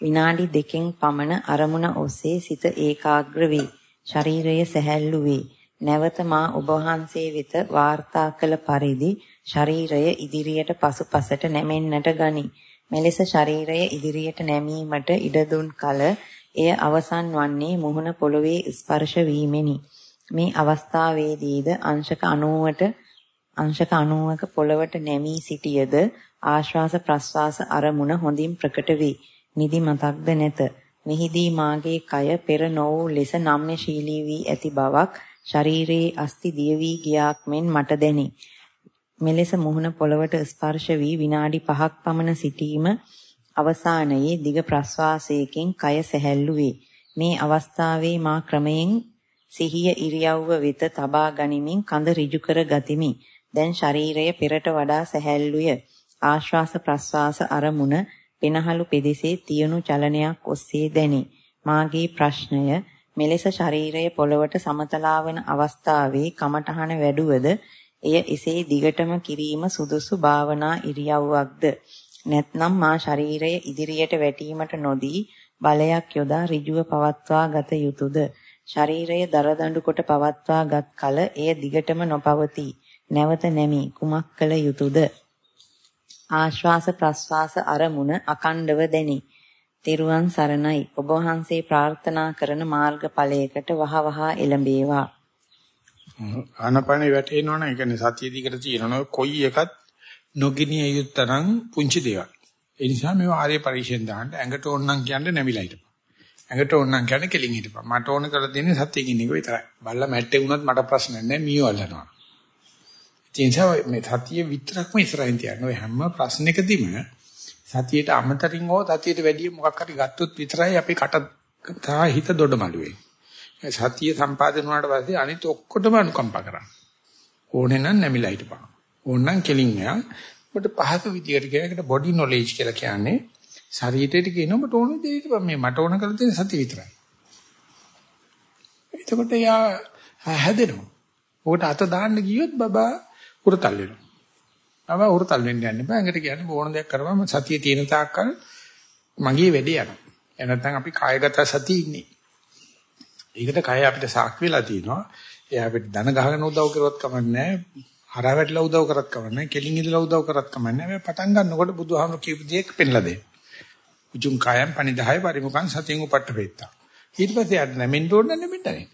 විනාඩි දෙකෙන් පමණ අරමුණ ඔස්සේ සිත ඒකාග්‍ර වේ. ශරීරය සැහැල්ලු වේ. නැවත මා ඔබ වහන්සේ වෙත වාර්තා කළ පරිදි ශරීරය ඉදිරියට පසුපසට නැමෙන්නට ගනී. මෙලෙස ශරීරය ඉදිරියට නැමීමට ඉඩ දුන් කල එය අවසන් වන්නේ මුහුණ පොළවේ ස්පර්ශ වීමෙනි. මේ අවස්ථාවේදීද අංශක 90ට අංශක 90ක පොළවට නැමී සිටියද ආශ්වාස ප්‍රශ්වාස අරමුණ හොඳින් ප්‍රකට වේ. නිදි මතක්ද නැත. මෙහිදී මාගේ කය පෙර නො වූ ලෙස නම්‍යශීලී වී ඇති බවක් ශරීරයේ අස්ති දිය වී ගියාක් මෙන් මට දැනේ. මෙලෙස මුහුණ පොළවට ස්පර්ශ වී විනාඩි 5ක් පමණ සිටීම අවසානයේ දිග ප්‍රශ්වාසයකින් කය සැහැල්ලු වේ. මේ අවස්ථාවේ මා ක්‍රමයෙන් සිහිය ඉරියව්ව වෙත තබා ගනිමින් කඳ ඍජු කර ගතිමි. දැන් ශරීරය පෙරට වඩා සැහැල්ලුය. ආශ්වාස ප්‍රශ්වාස අරමුණ පෙනහළු පෙදෙසේ තියුණු චලනයක් ඔස්සේ දැනේ. මාගේ ප්‍රශ්නය මෙලෙස ශරීරය පොළවට සමතලාවන අවස්ථාවේ කමඨහන වැඩුවද එය එසේ දිගටම කිරීම සුදුසු භාවනා ඉරියව්වක්ද? නැත්නම් මා ශරීරය ඉදිරියට වැටීමට නොදී බලයක් යොදා ඍජුව පවත්වා ගත යුතුයද ශරීරය දරදඬු කොට පවත්වා ගත් කල එය දිගටම නොපවතී. නැවත නැමී. කුමක් කළ යුතුයද ආශ්වාස ප්‍රශ්වාස අරමුණ අකණ්ඩව දැනේ. තෙරුවන් සරණයි. ඔබ වහන්සේ ප්‍රාර්ථනා කරන මාර්ගඵලයකට වහවහ එළඹේවා. ආනපනේ වැටෙනවනේ ඒ කියන්නේ සතිය දිකට තියෙනවනේ කොයි එකත් නොගිනිය යුත්තනම් පුංචි දේවල්. ඒ නිසා මේව ආර්ය පරිශෙන් දාන්න ඇඟට ඕනනම් කියන්නේ නැමිලා හිටපන්. ඇඟට ඕනනම් කියන්නේ කෙලින් හිටපන්. මට ඕන කරලා දෙන්නේ සතියකින් ඉන්න එක විතරයි. බල්ලා මැට්ටේ වුණත් මට ප්‍රශ්න නැහැ මීයෝ අල්ලනවා. ඒ නිසා මේ සතිය විතරක්ම ඉස්සරහින් තියන්න. ඔය හැම ප්‍රශ්නකදීම සතියට අමතරින් හෝ සතියට වැඩිය මොකක් හරි ගත්තොත් විතරයි අපි කට තා හිත දොඩමළුවේ. සතිය සම්පාදනය වුණාට පස්සේ අනිත් ඔක්කොටම අනුකම්පා කරන්න. ඕනේ නම් නැමිලා හිටපන්. ඕනනම් කෙලින් යා. ඔබට පහක විදියට කියනකට බොඩි නොලෙජ් කියලා කියන්නේ ශරීරයට කියන ඔබට ඕන දෙයක් මේ මට ඕන කරලා තියෙන සතිය විතරයි. එතකොට යා හැදෙනවා. ඔකට අත දාන්න ගියොත් බබා උරතල් වෙනවා. බබා උරතල් වෙන්න යන්න බෑ. ඇඟට කියන්නේ ඕන දෙයක් කරපම සතිය තියෙන තාක්කල් මගේ වැඩේ යනවා. එහෙනම් නැත්නම් අපි කායගත සතිය ඉන්නේ. ඒකට කය අපිට සාක් වෙලා තිනවා. එයා අපිට ධන ගහගෙන උදව් කරුවත් කමන්නේ නැහැ. හරහ වැටලා උදව් කරත් කමන්නේ නැහැ. කෙලින් ඉඳලා උදව් කරත් කමන්නේ නැහැ. මේ පටන් ගන්නකොට බුදුහාමුදුරු කියපු දේ පෙන්ලා දෙන්න. උජුම් කායම් පනිදාය පරිමුඛං සතියෙන් උපට්ඨ වේත්තා. ඊට පස්සේ යට නැමෙන්න ඕන නැමෙන්නනේ.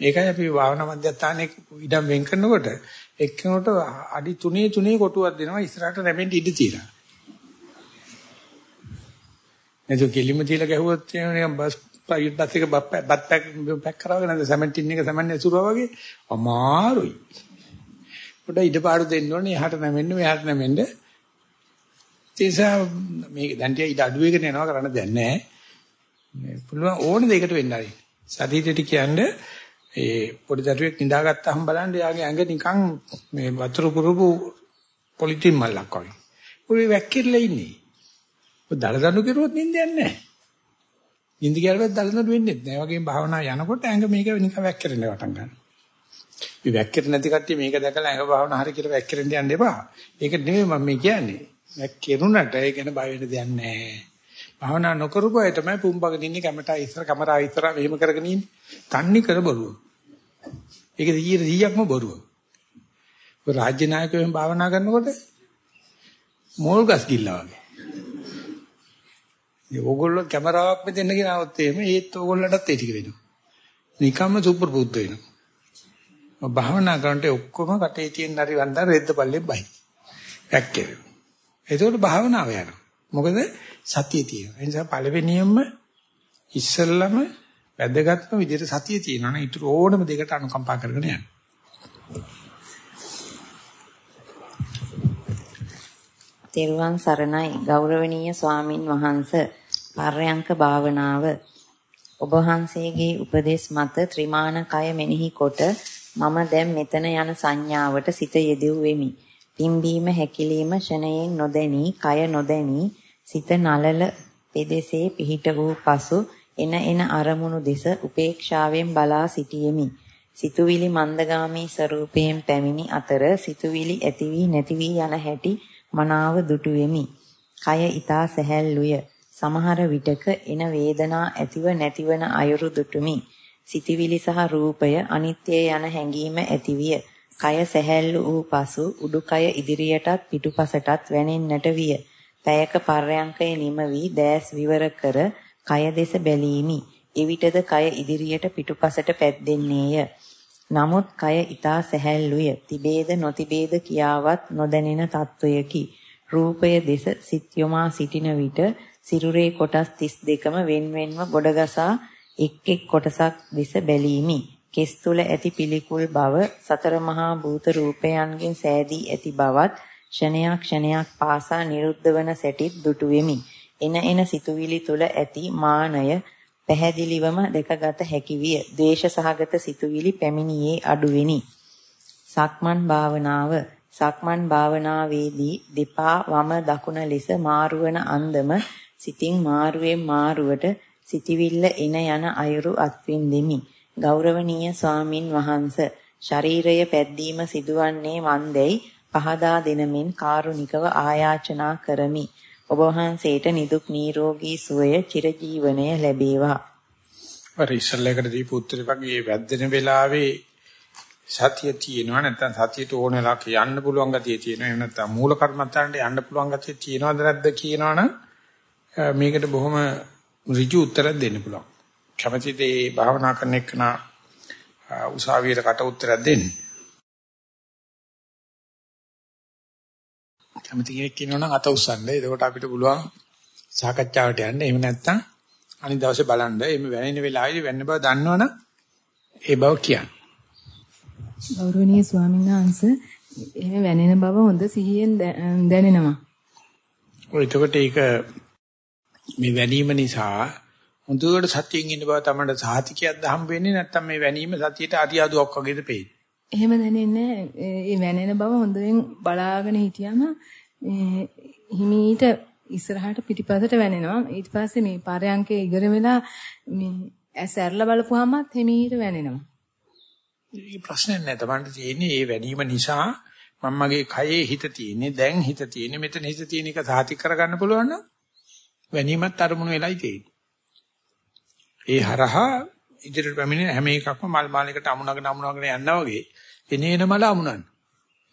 ඒකයි අපි භාවනා මධ්‍යස්ථානයේ ඉඩම් වෙන් කරනකොට එක්කෙනෙකුට අඩි 3 3 කොටුවක් දෙනවා ඉස්සරහට නැමෙන්න ඉඩ තියලා. එතකොට කෙලිම තියලා ගැහුවොත් නිකන් බස් ප්‍රයිවට් බස් එක බත් පැක් පැක් කරවගෙන නැද සමන්ටින් එක සමන්නේ සුරුවා වගේ අමාරුයි. පොඩ ඉඩපාඩු දෙන්න ඕනේ එහාට නැමෙන්න මෙහාට නැමෙන්න. ඒ නිසා මේක දැන් ටික ඉඩ අඩු වෙගෙන යනවා කරන්න දෙයක් නැහැ. පුළුවන් ඕන දෙයකට වෙන්න හරි. ශරීරෙට කියන්නේ ඒ පොඩි දරුවෙක් නිදාගත්තාම බලන්න යාගේ ඇඟ නිකන් මේ වතුර පුරුපු පොලිතින් මල්ලක් වගේ. උරේ වැක්කිරලා ඉන්නේ. ඔය දලදනු කෙරුවොත් නිින්දයක් නැහැ. නිින්ද කියලා දලදනු වෙන්නේ නැහැ. ඒ වගේම භාවනා යනකොට ඇඟ මේක නිකන් වැක්කිරෙන්න පටන් ගන්නවා. මේ වැක්කිර නැති කට්ටිය මේක දැකලා ඇඟ භාවනා හරි කියලා වැක්කිරෙන්න යන්න එපා. ඒක නෙමෙයි මම මේ කියන්නේ. වැක්කිරුණට ඒ ගැන බය වෙන්න දෙයක් නැහැ. භාවනා නොකරපු අය තමයි පුම්බගෙන ඉන්නේ කැමරා ඉස්සර කැමරා ඉස්සර මෙහෙම කරගෙන ඉන්නේ. තන්නේ කර බොරුව. ඒක 100%ක්ම බොරුව. ඔය රාජ්‍ය නායකයෝ භාවනා කරනකොට මෝල් ගස් ගිල්ලා වගේ. ඒ ඕගොල්ලෝ කැමරාවක් මෙතෙන් ගෙනාවොත් එහෙම ඒත් ඕගොල්ලන්ටත් ඒ ටික වෙනවා. නිකම්ම සුපර් බුද්ධ වෙනවා. භාවනා කරනට ඔක්කොම කටේ තියෙන හරි වන්දන රෙද්ද පල්ලෙන් බයි. ඇක්කේ. ඒකෝට භාවනාව යනවා. මොකද සතිය තියෙනවා. ඒ නිසා පළවෙනියෙන්ම ඉස්සෙල්ලම වැදගත්ම විදිහට සතිය තියෙනවා නේ. ඊට ඕනම දෙයකට අනුකම්පා කරගෙන යන්න. තෙරුවන් සරණයි ගෞරවනීය ස්වාමින් වහන්ස පර්යංක භාවනාව ඔබ වහන්සේගේ උපදේශ මත ත්‍රිමාන කය මෙනෙහි කොට මම දැන් මෙතන යන සංඥාවට සිත යෙදුවෙමි. පිම්බීම හැකිලිම ෂණයෙන් නොදැනී කය නොදැනී සිත නලල පෙදෙසේ පිහිට වූ පසු එන එන අරමුණු දෙස උපේක්ෂාවෙන් බලා සිටියෙමි. සිතුවිලි මන්දගාමී ස්වરૂපයෙන් පැමිණි අතර සිතුවිලි ඇති වී නැති වී යන හැටි මනාව දුටුවෙමි. කය ඊතා සැහැල්ලුය. සමහර විටක එන වේදනා ඇතිව නැතිවන අයුරු දුටුමි. සිතවිලි සහ රූපය අනිත්‍ය යන හැඟීම ඇතිවිය. කය සැහැල්ලු වූ පසු උඩුකය ඉදිරියටත් පිටුපසටත් වැනෙන්නට විය. පැයක පර්යංකය නිම වී දැස් විවර කර කය දෙස බැලීමි. එවිටද කය ඉදිරියට පිටුපසට පැද්දෙන්නේය. නමුත් කය ඊතා සැහැල්ලුය. තිබේද නොතිබේද කියාවත් නොදැනෙන තත්වයකි. රූපය දෙස සිත් යොමා සිටින විට සිරුරේ කොටස් 32ම වෙන්වෙන්ව ගොඩගසා එක් එක් කොටසක් දෙස බැලීමි. කෙස් තුල ඇති පිළිකුල් බව සතර මහා භූත රූපයන්ගෙන් සෑදී ඇති බවත් ක්ෂණයක් ක්ෂණයක් පාසා නිරුද්ධ වන සැටිත් දුටු වෙමි. එන එන සිතුවිලි තුල ඇති මානය පැහැදිලිවම දැකගත හැකි විය. ද්වේෂ සහගත සිතුවිලි පැමිණියේ අඩුවෙනි. සක්මන් භාවනාව සක්මන් භාවනාවේදී දෙපා වම දකුණ ලෙස මාරුවන අන්දම සිතින් මාරුවෙන් මාරුවට සිටිවිල්ල එන යන අයුරු අත්විඳෙමි. ගෞරවනීය ස්වාමින් වහන්ස ශරීරය පැද්දීම සිදුවන්නේ මන්දැයි පහදා දෙනමින් කාරුණිකව ආයාචනා කරමි. ඔබ වහන්සේට නිදුක් නිරෝගී සුවය චිරජීවනය ලැබේවා. අර ඉස්සල්ලකට දීපු උත්තරේ වගේ වැද්දෙන වෙලාවේ සතිය තියෙනවා නැත්නම් සතියට ඕන වෙලා යන්න පුළුවන් ගතිය තියෙනවා එහෙම නැත්නම් මූල කර්මත්තාන්ට යන්න පුළුවන් ගතිය තියෙනවද නැද්ද කියනවනම් මේකට බොහොම ඍජු උත්තරයක් දෙන්න පුළුවන්. කැමැතිද මේ භාවනා කරන එක්කන උසාවියට කට උත්තරයක් දෙන්න? කැමති කෙනෙක් ඉන්නවනම් අත උස්සන්න. එතකොට අපිට පුළුවන් සාකච්ඡාවට යන්න. එහෙම නැත්නම් අනිත් දවසේ බලන්න. එහෙම වැනෙන වෙලාවෙදි වෙන්න බව දන්නවනම් ඒ බව කියන්න. ගෞරවනීය ස්වාමීන් වහන්සේ එහෙම වැනෙන බව හොඳ සිහියෙන් දැනෙනවා. ඔය එතකොට ඒක මේ වැනීම නිසා හොඳට සතියෙන් ඉන්න බව තමයි සාතිකයක්ද හම් වෙන්නේ නැත්නම් මේ වැනීම සතියට අරියාදුවක් වගේද පේන්නේ. එහෙම දැනෙන්නේ ඒ වැනෙන බව හොඳින් බලාගෙන හිටියම හිමීට ඉස්සරහට පිටිපසට වැනෙනවා. ඊට පස්සේ මේ පාරයන්කේ ඉගර වෙලා මේ ඇස් ඇරලා බලපුවාමත් හිමීට වැනෙනවා. ඒක ප්‍රශ්නයක් නෑ. Tamanට තියෙන්නේ මේ වැනීම නිසා මම මගේ කයේ හිත තියෙන්නේ දැන් හිත තියෙන්නේ මෙතන හිත තියෙන එක සාතික කරගන්න පුළුවන් නම් වැනීමත් අරමුණු වෙලයි තියෙන්නේ. ඒ හරහා ඉදිරියට පැමිණෙන හැම එකක්ම මල් මාලයකට අමුණගෙන අමුණගෙන යනවා වගේ එනේන මල අමුණන්න.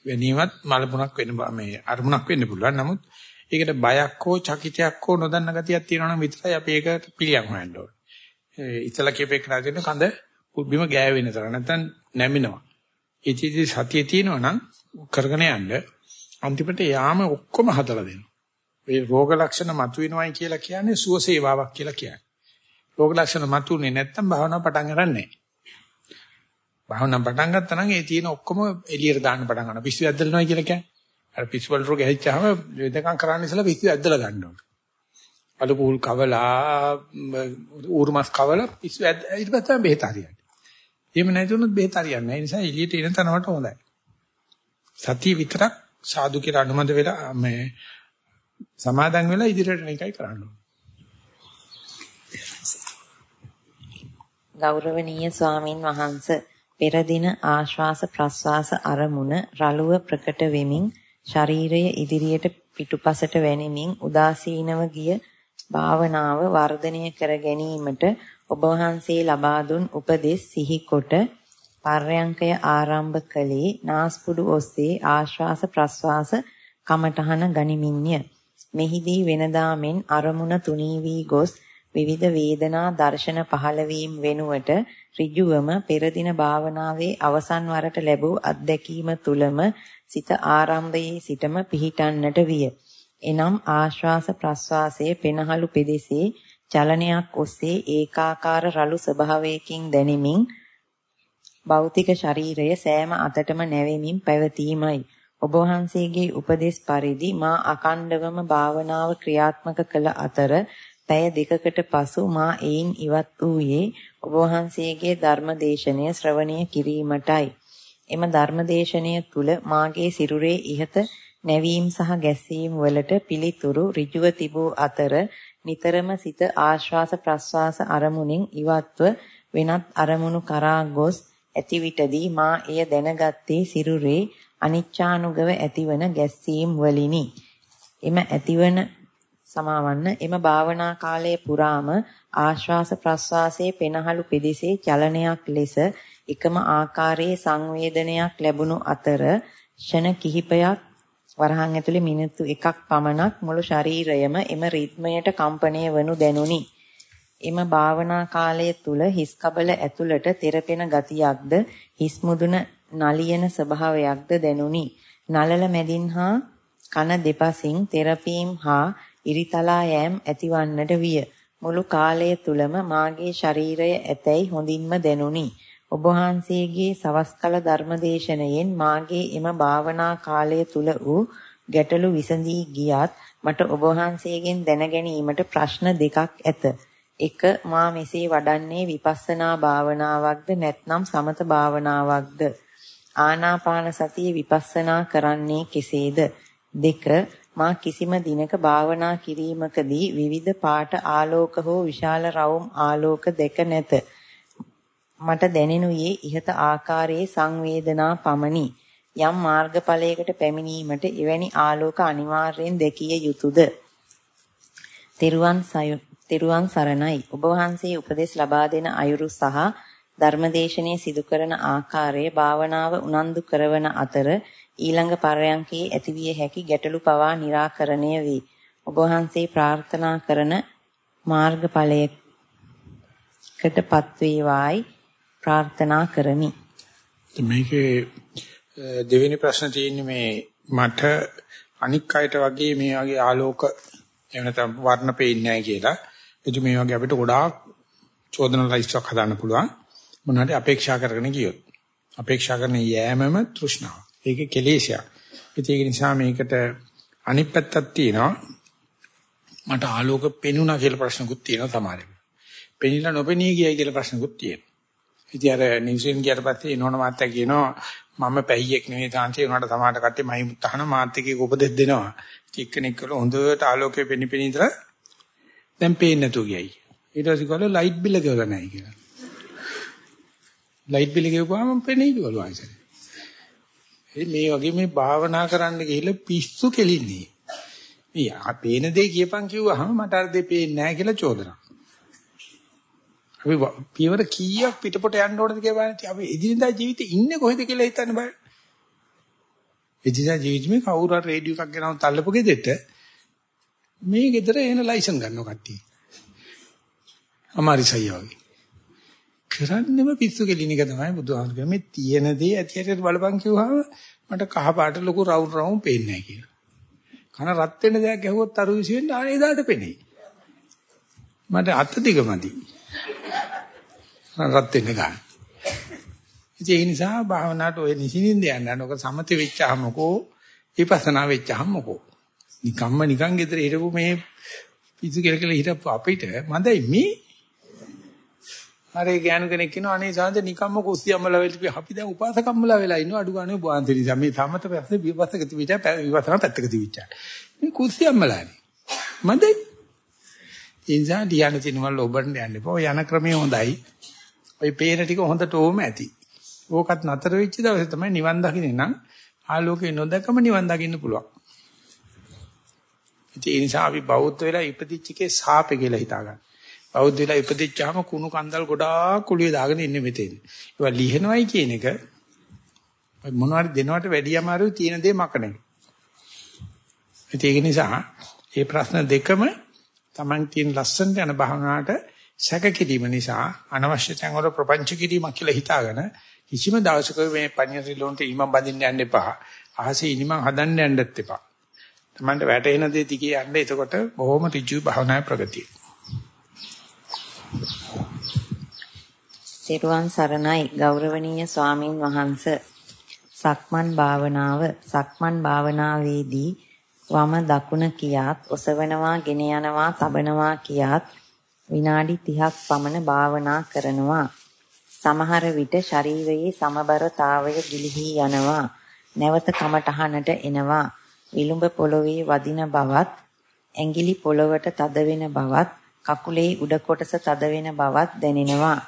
වැනීමත් මලපුණක් වෙන්න මේ අරමුණක් වෙන්න පුළුවන්. නමුත් ඒකට බයක් හෝ චකිතයක් හෝ නොදන්න ගතියක් තියෙනවා නම් විතරයි අපි ඒකට පිළියම් හොයන්න ඕනේ. ඒ ඉතලා කියපේක නැතින කඳ බිම ගෑවෙන තරම් නැත්නම් නැමිනවා. ඉතින් සතිය තියෙනවා නම් කරගෙන යන්න අන්තිමට යාම ඔක්කොම හදලා දෙනවා. ඒ රෝග ලක්ෂණ මතුවෙනවයි කියලා කියන්නේ සුව සේවාවක් කියලා කියන්නේ. රෝග ලක්ෂණ මතුනේ නැත්තම් භාවනාව පටන් ගන්න නැහැ. භාවනාව පටන් ගත්තා නම් ඒ තියෙන ඔක්කොම එළියට දාන්න පටන් ගන්නවා. පිස්සු ඇද්දලනවා කියලා කියන්නේ. අර පිස්සු වල රෝග හැදිච්චාම වෙදකම් කරන්න ඉස්සලා පිස්සු ඇද්දලා ගන්න ඕනේ. අලු පුල් කවලා ඌරුමස් කවලා පිස්සු ඇද්ද ඊට පස්සේ බෙහෙත හරියන්නේ. එහෙම නැතුනොත් බෙහෙත හරියන්නේ නැහැ. ඒ නිසා එළියට එන තනවට හොඳයි. සතිය විතරක් සාදු කියලා අනුමත වෙලා මේ සමාදන් වෙලා ඉදිරියට යන එකයි කරන්න ඕනේ. ගෞරවනීය ස්වාමින් වහන්සේ පෙර දින ආශ්වාස ප්‍රශ්වාස අරමුණ රළුව ප්‍රකට වෙමින් ශරීරය ඉදිරියට පිටුපසට වැනෙමින් උදාසීනව ගිය භාවනාව වර්ධනය කර ගැනීමට ඔබ වහන්සේ ලබා දුන් උපදෙස් සිහිකොට පර්යංකය ආරම්භ කළේ නාස්පුඩු ඔස්සේ ආශ්වාස ප්‍රශ්වාස කමඨහන ගනිමින්ය. මෙහිදී වෙනදා මෙන් අරමුණ තුනී වී ගොස් විවිධ වේදනා දර්ශන පහළ වීම වෙනුවට ඍජුවම පෙර දින භාවනාවේ අවසන් වරට ලැබූ අත්දැකීම තුලම සිත ආරම්භයේ සිටම පිහිටන්නට විය. එනම් ආශ්වාස ප්‍රශ්වාසයේ පෙනහළු පෙදෙසේ චලනයක් ඔස්සේ ඒකාකාර රළු ස්වභාවයකින් දැනෙමින් භෞතික ශරීරය සෑම අතටම නැවෙමින් පැවතීමයි. ඔබ වහන්සේගේ උපදේශ පරිදි මා අකණ්ඩවම භාවනාව ක්‍රියාත්මක කළ අතර පැය දෙකකට පසු මා එයින් ඉවත් වූයේ ඔබ වහන්සේගේ ධර්මදේශනය ශ්‍රවණය කිරීමටයි. එම ධර්මදේශනය තුල මාගේ සිරුරේ ඉහත නැවීම සහ ගැස්සීම් වලට පිළිතුරු ඍජුව තිබූ අතර නිතරම සිත ආශ්වාස ප්‍රශ්වාස අරමුණෙන් ඉවත්ව වෙනත් අරමුණු කරා ගොස් ඇති විටදී මා එය දැනගත්තේ සිරුරේ අනිච්චානුගව ඇතිවන ගැස්සීම් වලිනි. එම ඇතිවන සමාවන්න එම භාවනා කාලය පුරාම ආශ්වාස ප්‍රශ්වාසයේ පෙනහළු පෙදෙසේ චලනයක් ලෙස එකම ආකාරයේ සංවේදනයක් ලැබුණු අතර ෂණ කිහිපයක් වරහන් ඇතුලේ මිනිත්තු එකක් පමණක් මුළු ශරීරයම එම රිද්මයට කම්පණය වනු දැනුනි. එම භාවනා කාලය තුල හිස් කබල ඇතුළට තෙරපෙන ගතියක්ද හිස් මුදුන නලියන ස්වභාවයක්ද දැනුනි. නලල මැදින් හා කන දෙපසින් තෙරපීම් හා ඉරිතලා යෑම් ඇතිවන්නට විය. මුළු කාලය තුලම මාගේ ශරීරය ඇතැයි හොඳින්ම දැනුනි. ඔබ වහන්සේගේ සවස්කල ධර්මදේශනයෙන් මාගේ එම භාවනා කාලය තුල වූ ගැටලු විසඳී ගියත් මට ඔබ වහන්සේගෙන් දැන ගැනීමට ප්‍රශ්න දෙකක් ඇත. එක මා මෙසේ වඩන්නේ විපස්සනා භාවනාවක්ද නැත්නම් සමත භාවනාවක්ද? ආනාපාන සතිය විපස්සනා කරන්නේ කෙසේද? දෙක මා කිසිම දිනක භාවනා කිරීමකදී විවිධ පාට ආලෝක හෝ විශාල රවුම් ආලෝක දෙක නැත. මට දැනෙනුයේ ইহත ආකාරයේ සංවේදනා පමණි. යම් මාර්ගඵලයකට පැමිණීමට එවැනි ආලෝක අනිවාර්යෙන් දැකිය යුතුයද? තෙරුවන් තෙරුවන් සරණයි. ඔබ වහන්සේ උපදෙස් ලබා දෙන අයුරු සහ ධර්මදේශනයේ සිදු කරන ආකාරය භාවනාව උනන්දු කරවන අතර ඊළඟ පරයන්කේ ඇතිවිය හැකි ගැටලු පවා निराකරණය වේ. ඔබ වහන්සේ ප්‍රාර්ථනා කරන මාර්ගඵලයකටපත් වේවායි ප්‍රාර්ථනා කරමි. මේකේ දෙවෙනි ප්‍රශ්න තියෙන්නේ මේ මට අනික් අයට වගේ මේ වගේ ආලෝක එහෙම නැත්නම් වර්ණ පේන්නේ නැහැ කියලා. එදි මේ වගේ අපිට ගොඩාක් චෝදන ලයිස්ට්ක් හදාන්න පුළුවන්. මොනවාට අපේක්ෂා කරගෙන ගියොත්. අපේක්ෂා කරන යෑමම තෘෂ්ණාව. ඒකේ කෙලෙසයක්. ඒක නිසා මේකට අනිත් පැත්තක් තියෙනවා. මට ආලෝක පෙනුණා කියලා ප්‍රශ්නකුත් තියෙනවා සමහරවිට. පෙනිලා නොපෙනී ගියයි කියලා ප්‍රශ්නකුත් තියෙනවා. ඉතින් අර නිව්සීලන්ත ගියට පස්සේ නෝන මාත්‍යා කියනවා මම පැහියෙක් නෙවෙයි තාන්තිය උනාට සමහරට කට්ටිය මයි මුත්තහන මාත් එක්ක උපදෙස් දෙනවා. එක්කෙනෙක් කළ හොඳට ආලෝකයේ පෙනිපෙනී ඉඳලා දැන් පේන්නේ නැතු ගියයි. ඊට පස්සේ කිව්වලු ලයිට් බිල ගෙවලා නැහැ කියලා. ලයිට් බිල ගෙවපුවාම පෙනී කිව්වලු ආයෙත්. මේ වගේ මේ භාවනා කරන්න ගිහිල්ලා පිස්සු කෙලින්නේ. මේ අපේන දේ කියපන් කිව්වහම මට අර දෙ පේන්නේ නැහැ කියලා චෝදනා. අපි පියවර කීයක් පිටපොට යන්න ඕනද කියලා බලන්න. අපි එදිනදා ජීවිතේ ඉන්නේ කොහෙද කියලා හිතන්න බෑ. එදිනදා ජීවිතේ කවුරු හරි රේඩියෝ එකක් ගෙනව තල්ලපු ගෙදෙට මේ ගෙදර එන ලයිසන් ගන්නව කට්ටිය. අමාරිසයි වගේ. කරන්නෙම පිස්සු කෙලින එක තමයි බුදුහාමුදුරුවෝ කියන්නේ. මේ තියෙන දේ ඇති ඇටට බලපන් කිව්වහම මට කහ පාට ලොකු රවුම් රවුම් පේන්නේ නැහැ කියලා. කන රත් වෙන දෙයක් ඇහුවොත් අරු විශ්වෙන් ආනේ එදාට පෙනේ. මට අත දිගමදි. රත් වෙන්න ගන්න. ඒ නිසා භාවනාවට ඔය නිසින්ින්ද යන්න ඕක සමතෙ වෙච්චාමකෝ විපස්සනා වෙච්චාමකෝ. නිකම්ම නිකන් ගෙදර හිටපු මේ පිසු කෙල කෙල හිටපු අපිට මන්දයි මේ අර ගෑනු කෙනෙක් කියනවා අනේ සාන්ත නිකම්ම කුස්සියම්මලා වෙලි අපි දැන් උපාසකම්මලා වෙලා ඉන්නවා අඩු ගානේ බෝන්ති නිසා මේ සමත පැත්තේ විපස්සක තිබිච්ච විපස්සනා පැත්තක තිබිච්ච මේ කුස්සියම්මලානේ මන්දයි ඉන්සා ධ්‍යාන තිනවල ඔබන්න යන්න එපා. ඔය යන ක්‍රමය හොඳයි. ඔය පේන ටික හොඳට ඕම ඇති. ඕකත් නතර වෙච්ච දවසේ තමයි නිවන් දකින්නේ නම් ආලෝකේ නොදකම නිවන් දකින්න පුළුවන්. ඒ නිසා අපි බෞද්ධ වෙලා ඉපදිච්ච එකේ සාපේ කියලා හිතා ගන්න. බෞද්ධ වෙලා ඉපදිච්චාම කුණු කන්දල් ගොඩාක් කුලිය දාගෙන ඉන්නේ මෙතෙන්. ඒවා ලිහනවයි කියන එක මොනවාරි දෙනවට වැඩිය අමාරුයි තියෙන දේ මකන එක. ඒක නිසා මේ ප්‍රශ්න දෙකම Taman තියෙන ලස්සනට යන භාවනාවට සැක කිරීම නිසා අනවශ්‍ය තැන් වල ප්‍රපංච කිරීමක් කියලා හිතාගෙන කිසිම දවසක මේ පඤ්ඤාසි ලොන්ට ඊමම් බඳින්න යන්න එපා. අහසේ ඉනිමන් හදන්න යන්නත් එපා. Tamanට වැටෙන දේ දිගේ යන්න එතකොට බොහොම ඍජු භාවනාවේ ප්‍රගතිය. සිරුවන් සරණයි. ගෞරවනීය ස්වාමින් වහන්සේ. සක්මන් භාවනාව සක්මන් භාවනාවේදී වම දකුණ කියාත් ඔසවනවා ගෙන යනවා තබනවා කියාත් විනාඩි 30ක් පමණ භාවනා කරනවා. සමහර විට ශරීරයේ සමබරතාවය ගිලිහි යනවා. නැවත කමටහනට එනවා. විලුඹ පොළවේ වදින බවත් ඇඟිලි පොළවට තද වෙන බවත් කකුලේ උඩ කොටස තද වෙන බවත් දැනෙනවා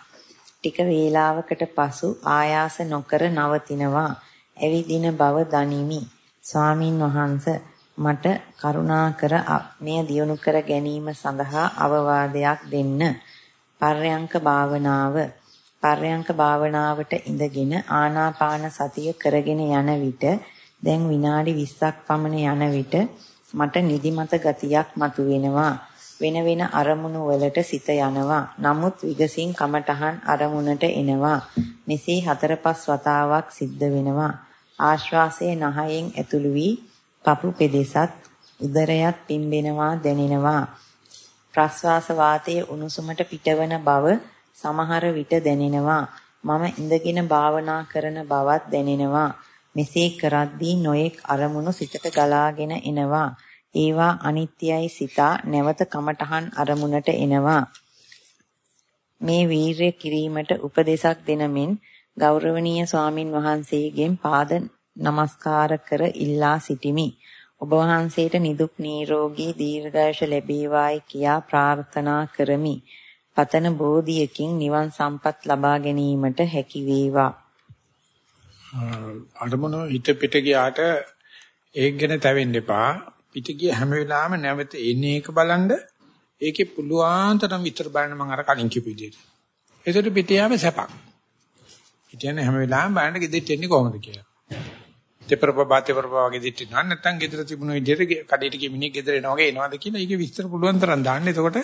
ටික වේලාවකට පසු ආයාස නොකර නවතිනවා ඇවිදින බව දනිමි ස්වාමින් වහන්සේ මට කරුණාකර මෙය දියුණු කර ගැනීම සඳහා අවවාදයක් දෙන්න. පර්යංක භාවනාව පර්යංක භාවනාවට ඉඳගෙන ආනාපාන සතිය කරගෙන යන විට දැන් විනාඩි 20ක් පමණ යන විට මට නිදිමත ගතියක් මතුවෙනවා. වෙන වෙන අරමුණු වලට සිත යනවා. නමුත් විගසින් කමටහන් අරමුණට එනවා. මෙසේ හතර පහ වතාවක් සිද්ධ වෙනවා. ආශ්වාසයේ නහයෙන් ඇතුළු වී පපු පෙදෙසත් උදරයත් පිම්බෙනවා දැනෙනවා. ප්‍රස්වාස වාතයේ උණුසුමට පිටවන බව සමහර විට දැනෙනවා. මම ඉඳගෙන භාවනා කරන බවත් දැනෙනවා. මෙසේ කරද්දී නොයෙක් අරමුණු සිතට ගලාගෙන එනවා. ඒවා අනිත්‍යයි සිතා නැවත කමටහන් අරමුණට එනවා. මේ වීරය කිරීමට උපදේශක් දෙනමින් ගෞරවනීය ස්වාමින් වහන්සේගෙන් පාද নমස්කාර කර ඉල්ලා සිටිමි. ඔබ වහන්සේට නිදුක් නිරෝගී දීර්ඝායුෂ ලැබේවායි කියා ප්‍රාර්ථනා කරමි. පතන බෝධියකින් නිවන් සම්පත් ලබා ගැනීමට හැකි වේවා. අරමුණ හිත පිට ගියාට ඒක ගැන තැවෙන්න එපා. පිට ගිය හැම වෙලාවෙම නැවත එන්නේ එක බලන්න. ඒකේ පුළුවන් තරම් විතර බලන්න මම අර කලින් කිව්ව විදිහට. ඒකට පිට යාම සැපක්. හිතන්නේ හැම වෙලාවෙම බලන්න ගෙදෙට්ට එන්නේ කොහොමද කියලා. දෙපරපා දෙපරපා වගේ දිට්ටි නෑ නැත්තම් ගෙදර තිබුණ විදිහට කඩේට ගිය මිනිහ ගෙදර එනවා වගේ එනවාද කියලා ඒක විස්තර පුළුවන් තරම් දාන්න. එතකොට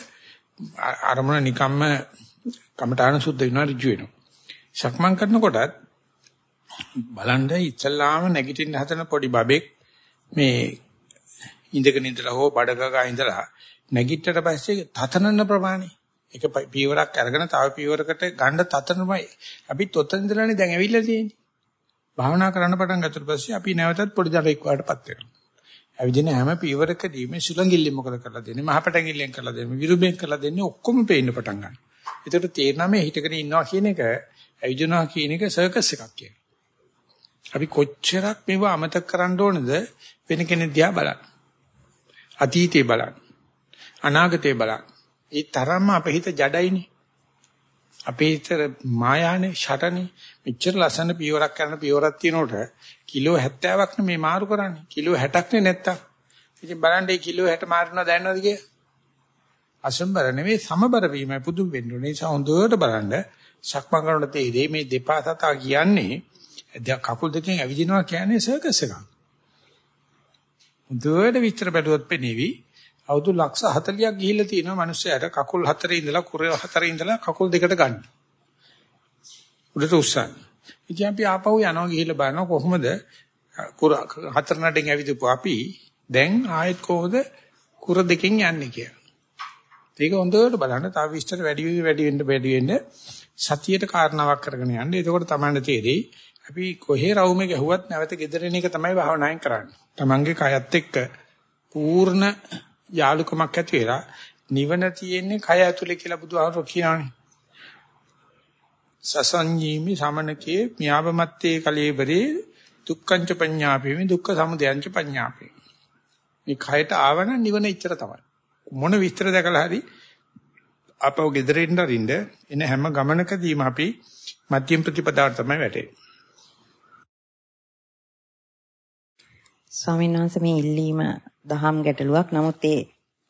අරමුණ නිකම්ම කමඨාන සුද්ධ වෙනවා ඍජු වෙනවා. සක්මන් කරනකොටත් බලන්න ඉස්සල්ලාම නැගිටින්න හදන පොඩි බබෙක් මේ ඉඳගෙන ඉඳලා හෝ බඩගගා ඉඳලා නැගිට්ටට පස්සේ තතනන ප්‍රමාණය. එක පීවරක් අරගෙන තව පීවරකට ගන්න තතනමයි. අපිත් ඔතන ඉඳලානේ දැන් ඇවිල්ලා තියෙන්නේ. භාවනා කරන්න පටන් ගත්තට පස්සේ අපි නැවතත් පොඩි දරුවෙක් වඩටපත් වෙනවා. ඇවිදින හැම පීවරකදීම සුලංගිල්ලෙන් මොකද කරලා දෙන්නේ? මහපටංගිල්ලෙන් කරලා දෙන්නේ? විරුබෙන් කරලා දෙන්නේ? ඔක්කොම පේන්න පටන් ගන්නවා. ඒකට තේරෙනවා මේ හිතගෙන ඉන්නවා කියන එක ඇවිදිනවා කියන එක සර්කස් එකක් කියලා. අපි කොච්චරක් මේව අමතක කරන්න ඕනද වෙන කෙනෙක් දිහා බලන්න. අතීතේ බලන්න. අනාගතේ බලන්න. ඒ තරම්ම අපේ හිත ජඩයිනේ. අපේ හිත මායානේ, ෂටනේ. මෙච්චර ලස්සන පියවරක් කරන පියවරක් තියනකොට කිලෝ 70ක් නෙමේ මාරු කරන්නේ. කිලෝ 60ක් නේ නැත්තම්. ඉතින් බලන්න මේ කිලෝ 60 මාරනවා දැනනවද කියලා? අසම්බර නෙමෙයි සමබර වීමයි පුදුම වෙන්න ඕනේ. ඒ නිසා හොඳට බලන්න සක්මන් කරනකොට තේරෙයි මේ දෙපා සතා කියන්නේ දැන් කකුල් දෙකෙන් ඇවිදිනවා කියන්නේ සර්කස් එකක්. හොඳට විස්තර බැලුවොත් පෙනේවි. අවුරුදු ලක්ෂ 40ක් ගිහිල්ලා තියෙනවා මිනිස්සයාට කකුල් හතරේ ඉඳලා කුර හතරේ ඉඳලා කකුල් දෙකට ගන්න. උඩට උස්සන්න. ඉතින් අපි ආපහු යනවා ගිහිල්ලා බලනවා කොහොමද කුර හතර නඩෙන් ඇවිදපු අපි දැන් ආයෙත් කොහොමද කුර දෙකෙන් යන්නේ කියලා. ඒක හොඳට බලන්න තව විස්තර වැඩි වැඩි වෙන්න වැඩි වෙන්න සතියට කාරණාවක් කරගෙන යන්න. එතකොට තමයි තේරෙයි අපි කොහේ රවුමේ ගැහුවත් නැවත gedරෙන එක තමයි භාවනායෙන් කරන්නේ. Tamange කයත් එක්ක පූර්ණ යාලුකමක් ඇති වෙලා නිවන තියෙන්නේ කය ඇතුලේ කියලා බුදුහාමුදුරුවෝ කියනවානේ. සසංජීමි සමනකේ ම්‍යාවමත්තේ කලේබරේ දුක්ඛංච පඤ්ඤාපේමි දුක්ඛ සමුදයංච පඤ්ඤාපේ. මේ කයට ආවන නිවන ඉච්චර තමයි. මොන විස්තර දැකලා හරි අපව gedරෙන්න අරින්න එන හැම ගමනකදීම අපි මධ්‍යම ප්‍රතිපදාවට තමයි වැටෙන්නේ. ස්වාමීන් වහන්සේ මේ ඉල්ලීම දහම් ගැටලුවක්. නමුත් ඒ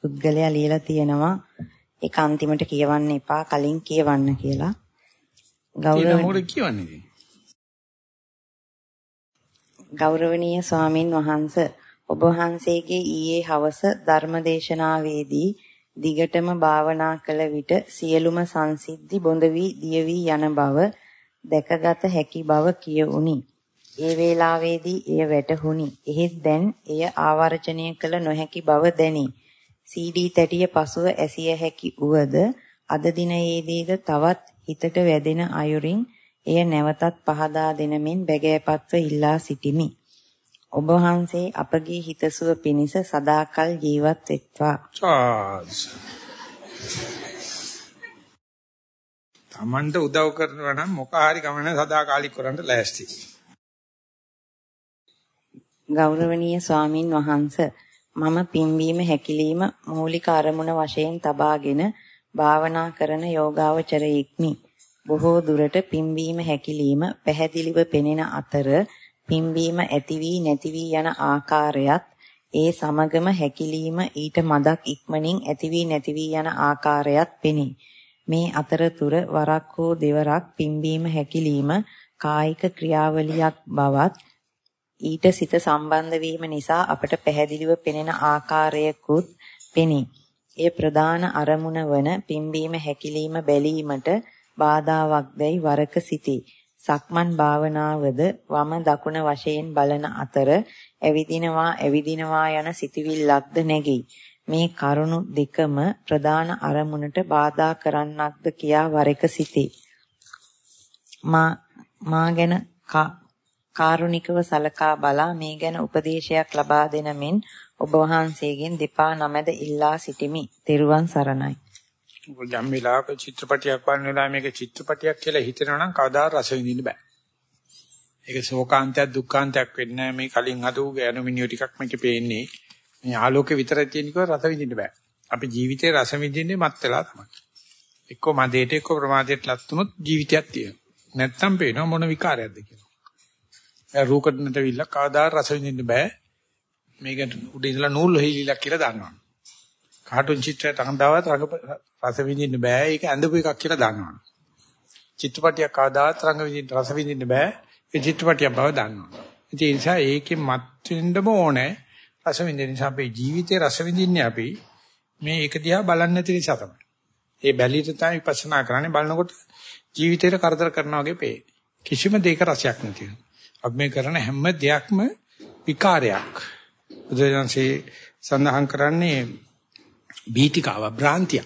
පුද්ගලයා ලියලා තියෙනවා ඒක අන්තිමට කියවන්න එපා කලින් කියවන්න කියලා. ගෞරවණීය ගෞරවනීය ස්වාමින් වහන්සේ ඔබ වහන්සේගේ ඊයේ හවස ධර්මදේශනාවේදී දිගටම භාවනා කළ විට සියලුම සංසිද්ධි බොඳ වී දිය වී යන බව දැකගත හැකි බව කියුණි. ඒ වේලාවේදී එය වැටහුණි. එහෙත් දැන් එය ආවර්ජනය කළ නොහැකි බව දැනේ. CD තැටිය පසුව ඇසිය හැකි උවද අද දිනයේදීද තවත් හිතට වැදෙන අයුරින් එය නැවතත් පහදා දෙනමින් බැගෑපත්ව ඉල්ලා සිටිමි. ඔබ වහන්සේ අපගේ හිතසුව පිණිස සදාකල් ජීවත් වෙත්වා. තමන්ට උදව් කරනවා නම් මොක හරි ගමන සදාකාලික කරන්න ලෑස්ති. ගෞරවනීය ස්වාමින් වහන්ස මම පිම්වීම හැකිලිම මූලික අරමුණ වශයෙන් තබාගෙන භාවනා කරන යෝගාවචරයෙක්මි. බොහෝ දුරට පිම්වීම හැකිලිම පැහැදිලිව පෙනෙන අතර පිම්වීම ඇති වී නැති වී යන ආකාරයත් ඒ සමගම හැකිලිම ඊට මදක් ඉක්මනින් ඇති වී නැති වී යන ආකාරයත් පෙනේ. මේ අතරතුර වරක් හෝ දෙවරක් පිම්වීම හැකිලිම කායික ක්‍රියාවලියක් බවත් ඊට සිත සම්බන්ධ වීම නිසා අපට පැහැදිලිව පෙනෙන ආකාරයකුත් පෙනේ. ඒ ප්‍රධාන අරමුණ වන පිම්බීම හැකිලිම බැලීමට බාධාවක් දැයි වරක සිටී. සක්මන් භාවනාවද වම දකුණ වශයෙන් බලන අතර ඇවිදිනවා ඇවිදිනවා යන සිතවිල්ලක්ද නැගී. මේ කරුණු දෙකම ප්‍රධාන අරමුණට බාධා කරන්නක්ද කියා වරක සිටී. මා මා ගැන කාරුණිකව සලකා බලා මේ ගැන උපදේශයක් ලබා දෙන මෙන් ඔබ වහන්සේගෙන් දෙපා නමද ඉල්ලා සිටිමි. තෙරුවන් සරණයි. යම් වෙලාවක චිත්‍රපටියක් බලන වෙලාව මේක චිත්‍රපටියක් කියලා හිතනවා නම් කවදා රස විඳින්න බෑ. ඒක ශෝකාන්තයක් දුක්ඛාන්තයක් වෙන්නේ මේ කලින් හදපු ගෑනු මිනිහෝ ටිකක් මේකේ පේන්නේ. මේ ආලෝකේ විතරක් තියෙනකව රස විඳින්න බෑ. අපි ජීවිතේ රස විඳින්නේ මත් වෙලා තමයි. එක්ක මදේට එක්ක ප්‍රමාදයට ලත් වුණොත් ජීවිතයක් තියෙනවා. නැත්තම් පේනවා මොන විකාරයක්ද කියලා. රූකඩ නැටවිල්ල කවදා රස විඳින්න බෑ. මේක උඩ ඉඳලා නූල් හොයිලිලා කියලා දන්නවා. කාටුන් චිත්‍රයට අහඳාවත් රස විඳින්න බෑ. ඒක ඇඳපු එකක් කියලා දන්නවා. චිත්‍රපටියක් කවදාත් රංග විඳින්න රස විඳින්න බෑ. ඒ චිත්‍රපටියක් බව දන්නවා. ඒ නිසා ඒකේ මත් වෙන්නම ඕනේ. රස විඳින්න නිසා අපේ ජීවිතේ රස විඳින්නේ අපි මේ එක දිහා බලන්නේ නැති නිසා තමයි. ඒ බැලිට තමයි විපස්සනා කරන්නේ බලනකොට ජීවිතේට කරදර කරනවා වගේ පේන්නේ. කිසිම දෙයක රසයක් නැති වෙනවා. අපි මේ කරන හැම දෙයක්ම විකාරයක්. බුදුරජාන්සේ සඳහන් කරන්නේ බීතිකාව භ්‍රාන්තිය.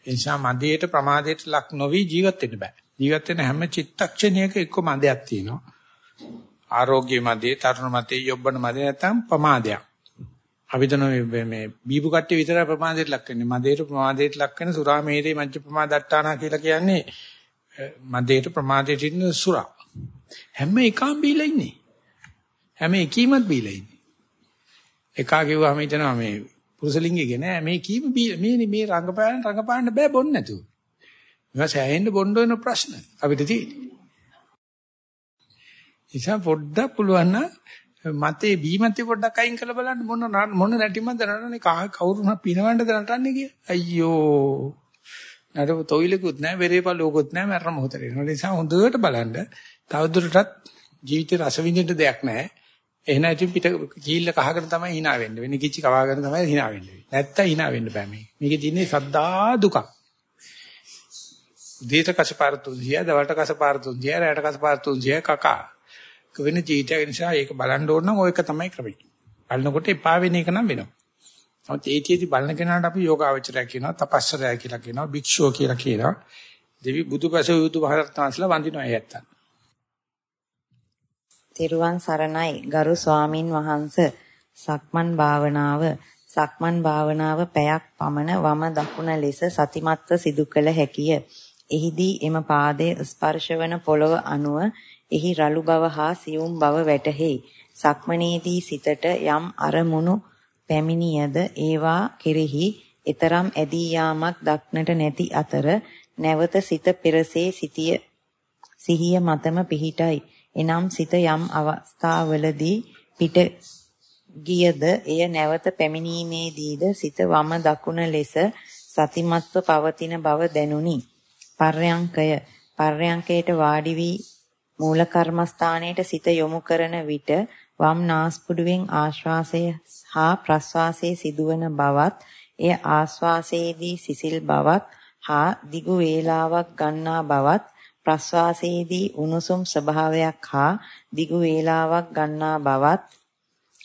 ඒ නිසා මදේට ප්‍රමාදයට ලක් නොවි ජීවත් වෙන්න බෑ. ජීවත් වෙන හැම චිත්තක්ෂණයක එක්ක මදයක් තියෙනවා. ආරෝග්‍ය මදේ, තරුණ මදේ, යොබ්බන මදේ නැත්නම් ප්‍රමාදයක්. අපිටන මේ බීපු කට්ටිය විතරයි ප්‍රමාදයට ලක් වෙන්නේ. මදේට ප්‍රමාදයට ලක් වෙන සුරා මේරේ මජ්ජ ප්‍රමාදට්ටානා කියලා කියන්නේ මදේට ප්‍රමාදයට ඉන්න සුරා. හැම එකම බීලා ඉන්නේ. හැම එකීමත් බීලා ඉන්නේ. එකා කිව්වම හිතනවා මේ පුරුෂලිංගිකේ නෑ මේ කීම මේ මේ රංගපාන රංගපාන්න බෑ බොන්න නැතුව. මේවා සෑහෙන්න බොන්න වෙන ප්‍රශ්න අපිට තියෙන්නේ. ඉතින් පොඩ්ඩක් පුළුවන් නම් මතේ බීමතේ පොඩ්ඩක් අයින් කරලා බලන්න මොන මොන නැටිමද නටන්නේ කවුරු නම් පිනවන්නද නටන්නේ කියලා. අයියෝ. නඩ තොইলකුත් නැහැ, වෙරේපලෝකුත් නැහැ, මරණ මොහොතේ. ඒ නිසා හොඳට බලන්න. තවදුරටත් ජීවිතේ රස විඳින්න දෙයක් නැහැ. එහෙනම් ඉතින් පිට කීල්ල කහගෙන තමයි hina වෙන්නේ. වෙන කිචි කවාගෙන තමයි hina වෙන්නේ. නැත්තම් hina වෙන්න බෑ මේ. මේකේ තියෙන්නේ සද්දා දුකක්. දීත කසපාර තුන්සිය, දවල්ට කසපාර තුන්සිය, රැට කසපාර තුන්සිය කකා. වෙන ජීවිතය නිසා ඒක බලන්න ඕන නම් ඔය එක තමයි ක්‍රමය. බලනකොට එපා වෙන එක නම් වෙනවා. නමුත් ඒතියදි බලන කෙනාට අපි යෝගාවචරය කියනවා, තපස්සරය කියලා කියනවා, භික්ෂුව කියලා කියනවා. දෙවි බුදුපස යුතු භාරතන්සලා වඳිනවා ඇත්තන්. තෙරුවන් සරණයි ගරු ස්වාමින් වහන්ස සක්මන් භාවනාව සක්මන් භාවනාව පැයක් පමණ වම දකුණ ලෙස සතිමත්ව සිදු කළ හැකිය. එහිදී එම පාදයේ ස්පර්ශවන පොළව අනුව එහි රළු බව හා සියුම් බව වැටහෙයි. සක්මනේදී සිතට යම් අරමුණු පැමිණියද ඒවා කෙරෙහි ඊතරම් ඇදී යාමක් දක්නට නැති අතර නැවත සිත පෙරසේ සිටිය සිහිය මතම පිහිටයි. එනම් සිත යම් අවස්ථාවලදී පිට ගියද එය නැවත පැමිණීමේදීද සිත වම දකුණ ලෙස සතිමත්ව පවතින බව දැනුනි. පර්යංකය පර්යංකයට වාඩි වී මූල කර්මස්ථානයේ සිත යොමු කරන විට වම් නාස්පුඩුවෙන් ආශ්වාසය හා ප්‍රශ්වාසයේ සිදුවන බවත් එය ආශ්වාසයේදී සිසිල් බවත් හා දිගු වේලාවක් ගන්නා බවත් ප්‍රශ්වාසයේදී උණුසුම් ස්වභාවයක් හා දිගු වේලාවක් ගන්නා බවත්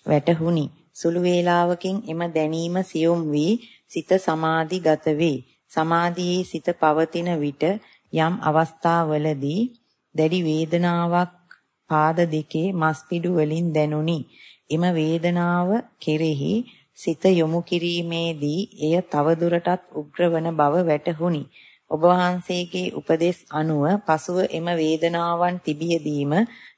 වැටහුණි. සුළු වේලාවකින් එම දැනීම සියුම් වී සිත සමාධිගත වේ. සමාධියේ සිත පවතින විට යම් අවස්ථාවලදී දැඩි වේදනාවක් පාද දෙකේ මස්පිඩු වලින් දැනුනි. එම වේදනාව කෙරෙහි සිත යොමු කිරීමේදී එය තවදුරටත් උග්‍රවන බව වැටහුණි. ඔබ වහන්සේගේ උපදෙස් අනුව පසුව එම වේදනාවන් තිබියදීම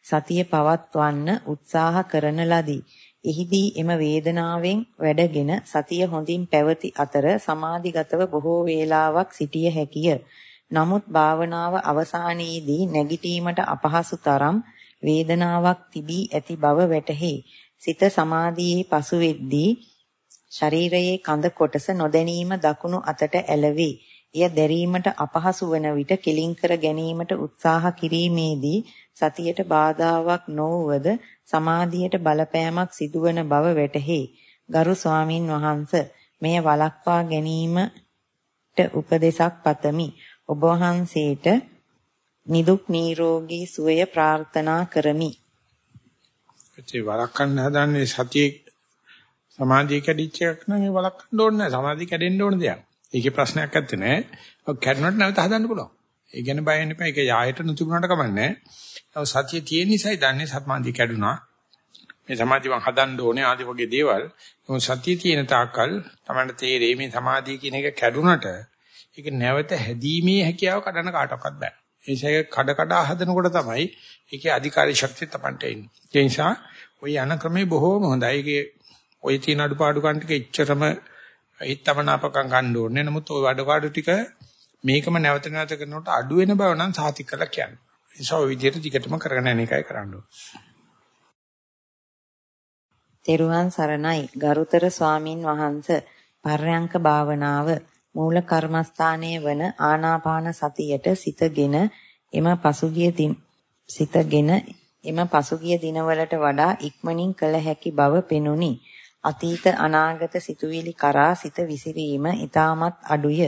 සතිය පවත්වන්න උත්සාහ කරන ලදී. එහිදී එම වේදනාවෙන් වැඩගෙන සතිය හොඳින් පැවති අතර සමාධිගතව බොහෝ වේලාවක් සිටිය හැකිය. නමුත් භාවනාව අවසානයේදී නැගිටීමට අපහසු තරම් වේදනාවක් තිබී ඇති බව වැටහේ. සිත සමාධියේ පසු වෙද්දී ශරීරයේ කඳ කොටස නොදැනීම දකුණු අතට ඇලවේ. එය දැරීමට අපහසු වන විට කෙලින් කර ගැනීමට උත්සාහ කිරීමේදී සතියට බාධාාවක් නොවවද සමාධියට බලපෑමක් සිදුවන බව වැටහි. ගරු ස්වාමින් වහන්ස මෙය වළක්වා ගැනීමට උපදේශක් පතමි. ඔබ වහන්සේට නිදුක් නිරෝගී සුවය ප්‍රාර්ථනා කරමි. ඒ වළක්වන්න හදන්නේ සතියේ සමාධිය කැඩිච්ච එකක් නම් ඒ වළක්වන්න ඕනේ නැහැ. සමාධිය කැඩෙන්න ඕන දෙයක්. ඒකේ ප්‍රශ්නයක් නැත්තේ නෑ. ඔය කැඩුණාට නැවත හදන්න පුළුවන්. ඒ ගැන බය වෙන්න එපා. ඒක යායට නුතිබුණාට කමන්නේ නෑ. සතිය තියෙන නිසායි දන්නේ සමාධිය කැඩුනා. මේ සමාධිය මං හදන්න ඕනේ ආදි වගේ දේවල්. මොකද සතිය තියෙන තාක්කල් තමයි තේරෙන්නේ මේ සමාධිය කියන එක කැඩුනට ඒක නැවත හැදීමේ හැකියාව කඩන කාටවත් බෑ. ඒ කඩ කඩ හදනකොට තමයි ඒකේ අධිකාරී ශක්තිය තමන්ට එන්නේ. ඒ නිසා ওই යන ක්‍රමේ බොහෝම හොඳයි. ඒකේ ওই තියෙන අඩුපාඩුකම් ටික එච්චරම හිතමනාපකම් ගන්න ඕනේ. නමුත් ওই අඩුපාඩු ටික මේකම නැවත නැවත කරනකොට අඩු වෙන බව නම් සාතික කරලා කියන්නේ. ඒ නිසා ওই විදිහට දිගටම කරගෙන යන එකයි කරන්න ඕනේ. තෙරුවන් සරණයි ගරුතර ස්වාමින් වහන්ස පර්යංක භාවනාව මූල කර්මස්ථානයේ වන ආනාපාන සතියට සිතගෙන එම පසුගිය සිතගෙන එම පසුගිය දිනවලට වඩා ඉක්මනින් කළ හැකි බව පෙනුනි. අතීත අනාගත සිතුවිලි කරා සිත විසිරීම ඊටමත් අඩුය.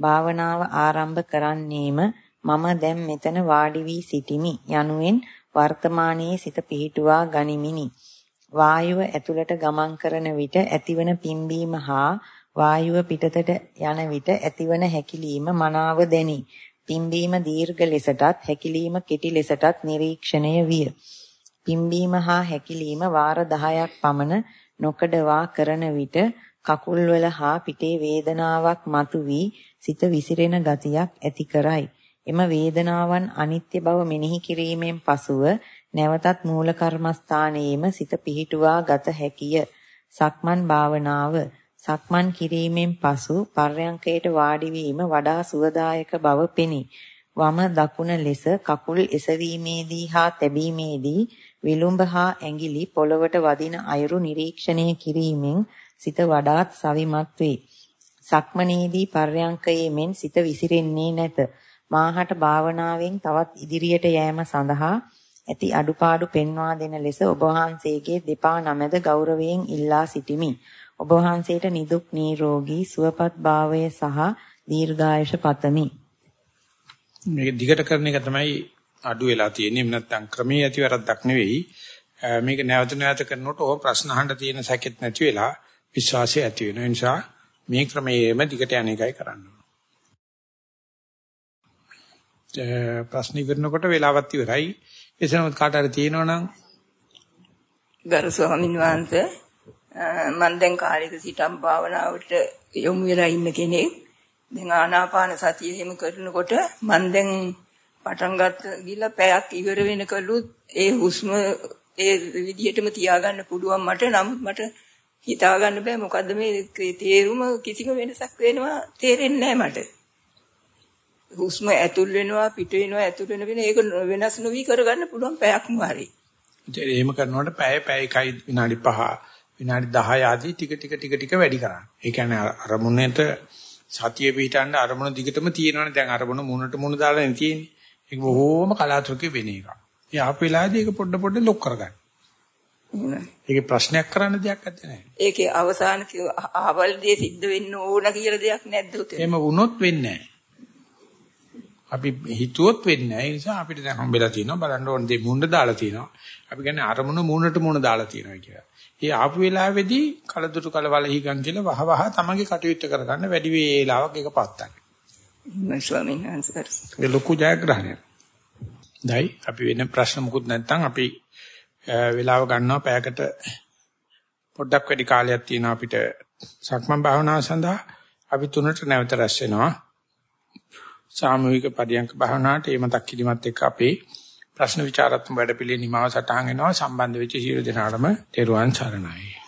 භාවනාව ආරම්භ කරන්නේම මම දැන් මෙතන වාඩි වී සිටිමි යනුවෙන් වර්තමානයේ සිත පිහිටුවා ගනිමිනි. වායුව ඇතුළට ගමන් කරන විට ඇතිවන පිම්බීම හා වායුව පිටතට යන විට ඇතිවන හැකිලීම මනාව දැනි. පිම්බීම දීර්ඝ ලෙසටත් හැකිලීම කෙටි ලෙසටත් නිරීක්ෂණය විය. පිම්බීම හා හැකිලීම වාර 10ක් පමණ නොකඩවා කරන විට කකුල්වල හා පිටේ වේදනාවක් මතුවී සිත විසිරෙන ගතියක් ඇති කරයි. එම වේදනාවන් අනිත්‍ය බව මෙනෙහි කිරීමෙන් පසුව නැවතත් මූල කර්මස්ථානයේම සිත පිහිටුවා ගත හැකිය. සක්මන් භාවනාව සක්මන් කිරීමෙන් පසු පර්යංකයට වාඩි වීම වඩා සුවදායක බව පෙනේ. වම දකුණ ලෙස කකුල් එසවීමේදී හා තැබීමේදී විලුඹ හා ඇඟිලි පොළවට වදින අයුරු නිරීක්ෂණය කිරීමෙන් සිත වඩාත් සවිමත් වේ. සක්මනේදී පර්යංකයේ මෙන් සිත විසිරෙන්නේ නැත. මාහට භාවනාවෙන් තවත් ඉදිරියට යෑම සඳහා ඇති අඩුපාඩු පෙන්වා දෙන ලෙස ඔබ වහන්සේගේ දෙපා නමද ගෞරවයෙන් ඉල්ලා සිටිමි. ඔබ වහන්සේට නිදුක් නිරෝගී සුවපත් භාවය සහ දීර්ඝායුෂ පතමි. මේක දිගට කරන එක තමයි අඩු වෙලා තියෙන්නේ. නැත්නම් ක්‍රමයේ ඇති වැරද්දක් නෙවෙයි. මේක නැවත නැවත කරනකොට ඕ ප්‍රශ්න අහන්න තියෙන සැකෙත් නැති වෙලා විශ්වාසය ඇති වෙන නිසා මේ ක්‍රමයේම දිගට යන එකයි කරන්න ප්‍රශ්න ඉවරනකොට වෙලාවත් ඉවරයි. එසේම කාට හරි තියෙනවනම් ගරු ස්වාමීන් වහන්සේ මම දැන් කාලයක සිටම් භාවනාවට යොමු වෙලා ඉන්න කෙනෙක්. දැන් ආනාපාන සතිය එහෙම කරනකොට මම දැන් පටන් ගත්ත ගිල පැයක් ඉවර වෙනකලුත් ඒ හුස්ම ඒ විදිහටම තියාගන්න පුළුවන් මට නමුත් මට හිතා ගන්න බෑ මොකද්ද මේ තේරුම කිසිම වෙනසක් වෙනවා තේරෙන්නේ නැහැ මට. හුස්ම ඇතුල් වෙනවා පිට වෙනවා ඇතුල් වෙන වෙන ඒක වෙනස් නොවි කරගන්න පුළුවන් පැයක්ම හරි. ඒ එහෙම කරනකොට පැය පැය එකයි විනාඩි 5 විනාඩි 10 ආදී ටික ටික ටික ටික වැඩි කරන්න. ඒ කියන්නේ අරමුණේට සතිය පිටන්න අරමුණ දිගටම තියෙනවනේ දැන් අරමුණ මුණට මුණ දාලා නේ තියෙන්නේ. ඒක බොහොම කලාතුරකින් වෙන එකක්. ඒ ආපු වෙලාවේදී ඒක පොඩ පොඩ ලොක් කරගන්න. ඒකේ ප්‍රශ්නයක් කරන්න දෙයක් නැත්තේ. ඒකේ අවසාන ආවල් දේ සිද්ධ වෙන්න ඕන කියලා දෙයක් නැද්ද උතේ? එහෙම වුණොත් වෙන්නේ නැහැ. අපි හිතුවොත් වෙන්නේ නැහැ. ඒ නිසා අපිට දැන් හම්බෙලා තියෙනවා බලන්න ඕන දේ මුණ්ඩ දාලා තියෙනවා. අපි කියන්නේ අරමුණ මුණට මුණ දාලා තියෙනවා කියලා. ඒ ආපු වෙලාවේදී කලදුරු කලවල හිගන් කියලා වහ වහ තමන්ගේ කටයුත්ත කරගන්න වැඩි වේලාවක් ඒක පත්තක්. මම ස්වාමීන් වහන්සේ. ඒ ලොකු ජයග්‍රහණයක්. දැයි අපි වෙන ප්‍රශ්න මුකුත් නැත්නම් අපි වෙලාව ගන්නවා පැයකට පොඩ්ඩක් වැඩි කාලයක් තියෙනවා අපිට සක්මන් භාවනාව සඳහා අපි තුනට නැවත රැස් වෙනවා. සාමූහික පරියන්ක භාවනාවට ඒ මතක් කිරීමත් එක්ක අපේ ප්‍රශ්න විචාරාත්මක වැඩපිළිවෙල නිමාව සටහන් වෙනවා සම්බන්ධ වෙච්ච සියලු දෙනාටම තෙරුවන් සරණයි